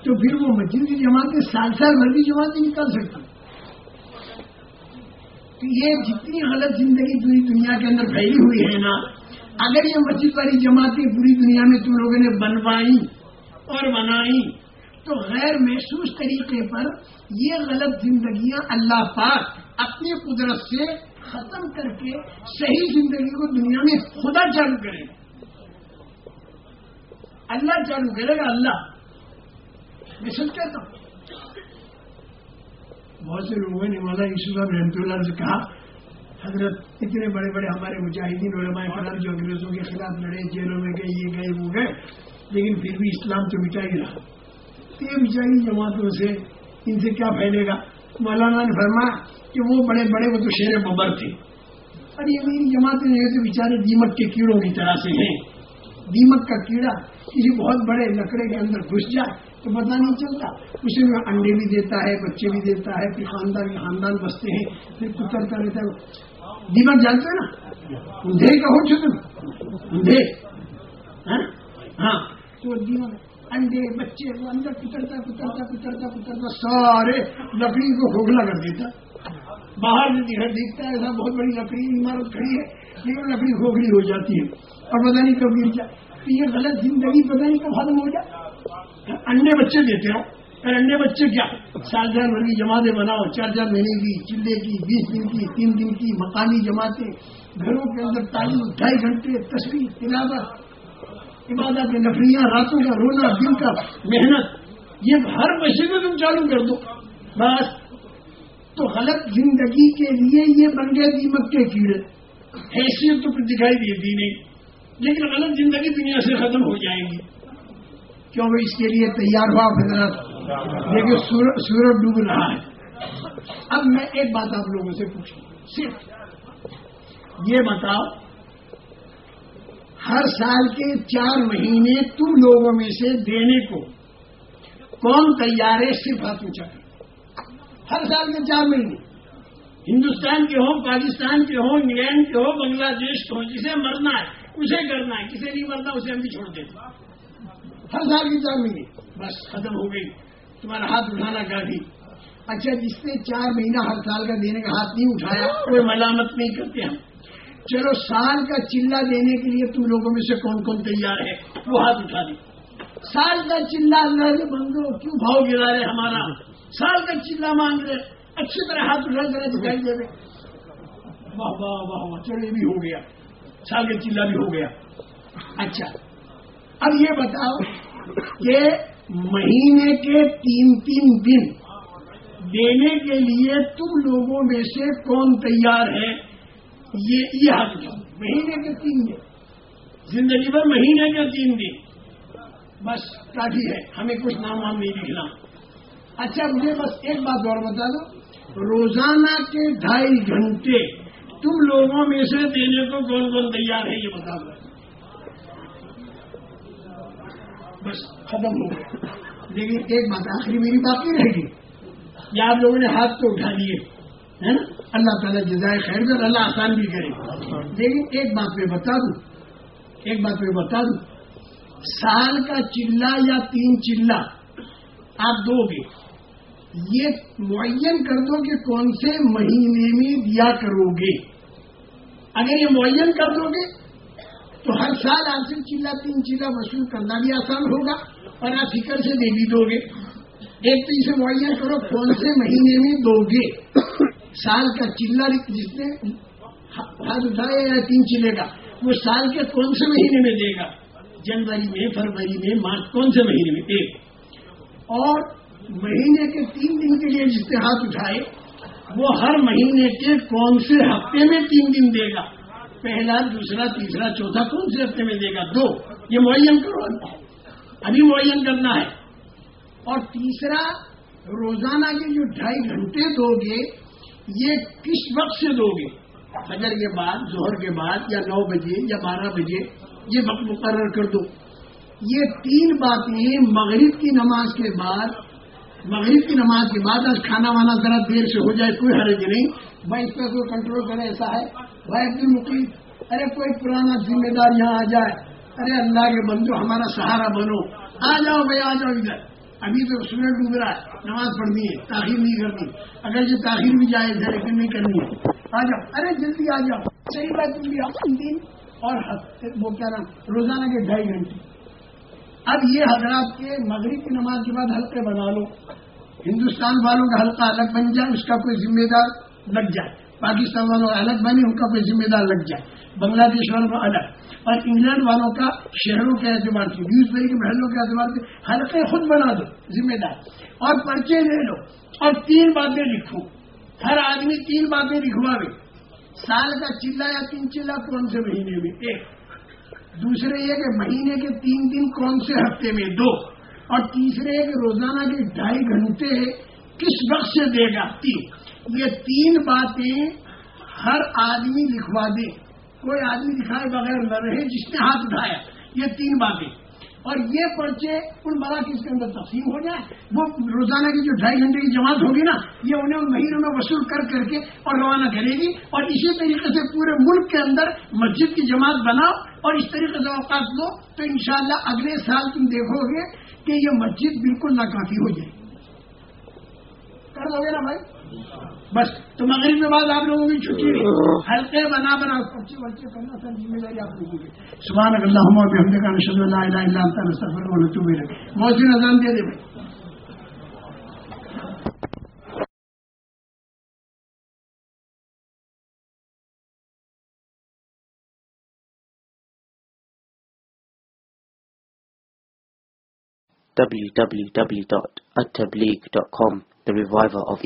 تو پھر وہ مسجد کی جماعتیں سال سال بھر کی جماعتیں نکال سکتی تو یہ جتنی غلط زندگی پوری دنیا کے اندر پھیلی ہوئی ہے نا، اگر یہ مسجد والی جماعتیں پوری دنیا میں تم لوگوں نے بنوائی اور بنائی، تو غیر محسوس طریقے پر یہ غلط زندگیاں اللہ پاک اپنی قدرت سے ختم کر کے صحیح زندگی کو دنیا میں خدا چالو کرے گا اللہ چالو کرے گا اللہ۔ میں سچ کہتا ہوں بہت سے لوگوں نے مولا یوسف صاحب رحمت اللہ سے کہا، حضرت اتنے بڑے بڑے ہمارے مجاہدین، علماء فرار جو انگریزوں کے خلاف لڑے، جیلوں میں گئے، یہ گئے، وہ گئے، لیکن پھر بھی اسلام تو مٹا ہی رہا۔ یہ مٹائی جماعتوں سے ان سے کیا پھیلے گا مولانا نے فرمایا کہ وہ بڑے بڑے، وہ تو شیر ببر تھے۔ اور یہ میری جماعتیں جو تو بیچارے دیمک کے کیڑوں کی طرح سے ہیں۔ دیمک کا کیڑا کسی بہت بڑے لکڑے کے اندر گھس جائے تو پتا نہیں چلتا۔ اسی میں انڈے بھی دیتا ہے بچے بھی دیتا ہے پھر خاندان کے خاندان بستے ہیں پھر کترتا رہتا ہے دیمک جانتے نا؟ اندھے کا ہو تم؟ اندھے ہاں؟, ہاں, تو دیمک انڈے بچے وہ اندر کترتا کترتا کترتا کترتا سارے لکڑی کو کھوکھلا کر دیتا۔ باہر جو دیکھتا ہے ایسا بہت بڑی لکڑی عمارت کھڑی ہے لیکن لکڑی کھوکھلی ہو جاتی ہے۔ اور پتا نہیں کب گر جائے۔ تو یہ غلط زندگی پتا نہیں کب ختم ہو جائے۔ انڈے بچے دیتے ہو۔ اور انڈے بچے کیا؟ سال چار بھر کی جماعتیں بناؤ۔ چار چار مہینے کی چلے کی بیس دن کی، تین دن کی مکانی جماعتیں۔ گھروں کے اندر تعلیم، ڈھائی گھنٹے تصویر تلاوت، عبادت نفریاں، راتوں کا رونا دن کا محنت۔ یہ ہر پیسے میں تم چالو کر دو۔ بس۔ تو غلط زندگی کے لیے یہ بن گئے دیمک کے کیڑے۔ حیثیت تو دکھائی دیتی نہیں۔ لیکن غلط زندگی دنیا سے ختم ہو جائے گی۔ کیوں اس کے لیے تیار ہوا حضرت لیکن سورج ڈوب رہا ہے۔ اب میں ایک بات آپ لوگوں سے پوچھوں۔ صرف یہ بتاؤ، ہر سال کے چار مہینے تم لوگوں میں سے دینے کو کون تیار ہے؟ صرف ہاتھ اونچا ہر سال کے چار مہینے۔ ہندوستان کے ہوں، پاکستان کے ہوں، انگلینڈ کے ہوں، بنگلہ دیش کے ہوں، جسے مرنا ہے۔ اسے کرنا ہے کسی نہیں مرنا اسے ہم بھی چھوڑ دیتے ہر سال کی چار مہینے بس ختم ہو گئی۔ تمہارا ہاتھ اٹھانا کافی۔ اچھا جس نے چار مہینہ ہر سال کا دینے کا ہاتھ نہیں اٹھایا کوئی ملامت نہیں کرتے ہم۔ چلو سال کا چلا دینے کے لیے تم لوگوں میں سے کون کون تیار ہے؟ وہ ہاتھ اٹھا دی۔ سال کا چلا اللہ کے بندو کیوں بھاؤ گرا رہے ہمارا؟ سال کا چلا مانگ رہے۔ اچھی طرح ہاتھ اٹھا کر دکھائی دے رہے واہ واہ واہ واہ چلو یہ بھی ہو گیا۔ سال کا چلا بھی ہو گیا۔ اچھا اب یہ بتاؤ کہ مہینے کے تین تین دن دینے کے لیے تم لوگوں میں سے کون تیار ہے؟ یہ یہ حق مہینے کے تین دن۔ زندگی بھر مہینے کے تین دن۔ بس کافی ہے۔ ہمیں کچھ نام وام نہیں لکھنا۔ اچھا مجھے بس ایک بات اور بتا دو۔ روزانہ کے ڈھائی گھنٹے تم لوگوں میں سے دینے کو کون کون تیار ہے یہ بتا دو۔ بس ختم ہو گیا۔ لیکن ایک بات آخری میری باقی رہے گی۔ یا آپ لوگوں نے ہاتھ تو اٹھا لیے، ہے نا؟ اللہ تعالیٰ جزائے خیر کر اللہ آسان بھی کرے۔ لیکن ایک بات میں بتا دوں، ایک بات میں بتا دوں۔ سال کا چلا یا تین چلا آپ دو گے۔ یہ معین کر دو کہ کون سے مہینے میں دیا کرو گے؟ اگر یہ معین کر دو گے، تو ہر سال آپ سے تین چلا وصول کرنا بھی آسان ہوگا اور آپ فکر سے دے بھی دو گے۔ ایک تو اسے معین کرو، کون سے مہینے میں دو گے؟ سال کا چلا جس نے ہاتھ اٹھایا یا تین چلے گا وہ سال کے کون سے مہینے میں دے گا؟ جنوری میں، فروری میں، مارچ کون سے مہینے میں؟ ایک۔ اور مہینے کے تین دن کے لیے جس نے ہاتھ اٹھائے وہ ہر مہینے کے کون سے ہفتے میں تین دن دے گا؟ پہلا، دوسرا، تیسرا، چوتھا کون سے ہفتے میں دے گا؟ دو۔ یہ معین کرو۔ ابھی معین کرنا ہے۔ اور تیسرا، روزانہ کے جو ڈھائی گھنٹے دو گے یہ کس وقت سے دو گے فجر کے بعد، ظہر کے بعد، یا نو بجے، یا بارہ بجے، یہ وقت مقرر کر دو۔ یہ تین باتیں مغرب کی نماز کے بعد مغرب کی نماز کے بعد آج کھانا وانا ذرا دیر سے ہو جائے، کوئی حرج نہیں۔ بھائی اس پہ کوئی کنٹرول کرے، ایسا ہے۔ بھائی عبد مقیم۔ ارے، کوئی پرانا ذمہ دار یہاں آ جائے۔ ارے، اللہ کے بندو، ہمارا سہارا بنو۔ آ جاؤ بھائی، آ جاؤ ادھر۔ ابھی تو سورج ڈوب رہا ہے۔ نماز پڑھنی ہے، تاخیر نہیں کرنی۔ اگر یہ تاخیر بھی جائے ہے، لیکن نہیں کرنی ہے۔ آ جاؤ۔ ارے، جلدی آ جاؤ۔ صحیح بات تم بھی اور وہ کیا نام؟ روزانہ کے ڈھائی گھنٹے۔ اب یہ حضرات کے مغرب کی نماز کے بعد حلقے بنا لو۔ ہندوستان والوں کا حلقہ الگ بن جائے، اس کا کوئی ذمہ دار لگ جائے۔ پاکستان والوں کا الگ بنے، ان کا کوئی ذمہ دار لگ جائے۔ بنگلہ دیش والوں کا الگ۔ اور انگلینڈ والوں کا شہروں کے اعتبار سے نیوز پیپر کے محلوں کے اعتبار سے حلقے خود بنا دو، ذمہ دار۔ اور پرچے لے لو۔ اور تین باتیں لکھو۔ ہر آدمی تین باتیں لکھوا سال کا چلا یا تین چلا، کون سے مہینے میں؟ ایک۔ دوسرے یہ کہ مہینے کے تین دن کون سے ہفتے میں دو اور تیسرے کہ روزانہ کے ڈھائی گھنٹے کس وقت سے دے گا؟ تین۔ یہ تین باتیں ہر آدمی لکھوا دے۔ کوئی آدمی دکھائے بغیر نہ رہے، جس نے ہاتھ اٹھایا۔ یہ تین باتیں۔ اور یہ پرچے ان مراکز کے اندر تقسیم ہو جائے۔ وہ روزانہ کی جو ڈھائی گھنٹے کی جماعت ہوگی نا، یہ انہیں ان مہینوں میں وصول کر کر کے اور روانہ کرے گی۔ اور اسی طریقے سے پورے ملک کے اندر مسجد کی جماعت بناؤ اور اس طریقے سے اوقات دو تو انشاءاللہ اگلے سال تم دیکھو گے کہ یہ مسجد بالکل ناکافی ہو جائے۔ کر دو گے نا بھائی؟ بس تو مغرب کے بعد آپ لوگوں کی چھٹی ہلکے بنا بنا بچے بچے کرنا سر ذمہ داری آپ لوگوں کی سبحان اللہ ہم ہم نے کہا نشد اللہ الہ الا انت نستغفرک و نتوب الیک۔ بہت سی نظام دے دے بھائی۔ www.attableek.com The Reviver of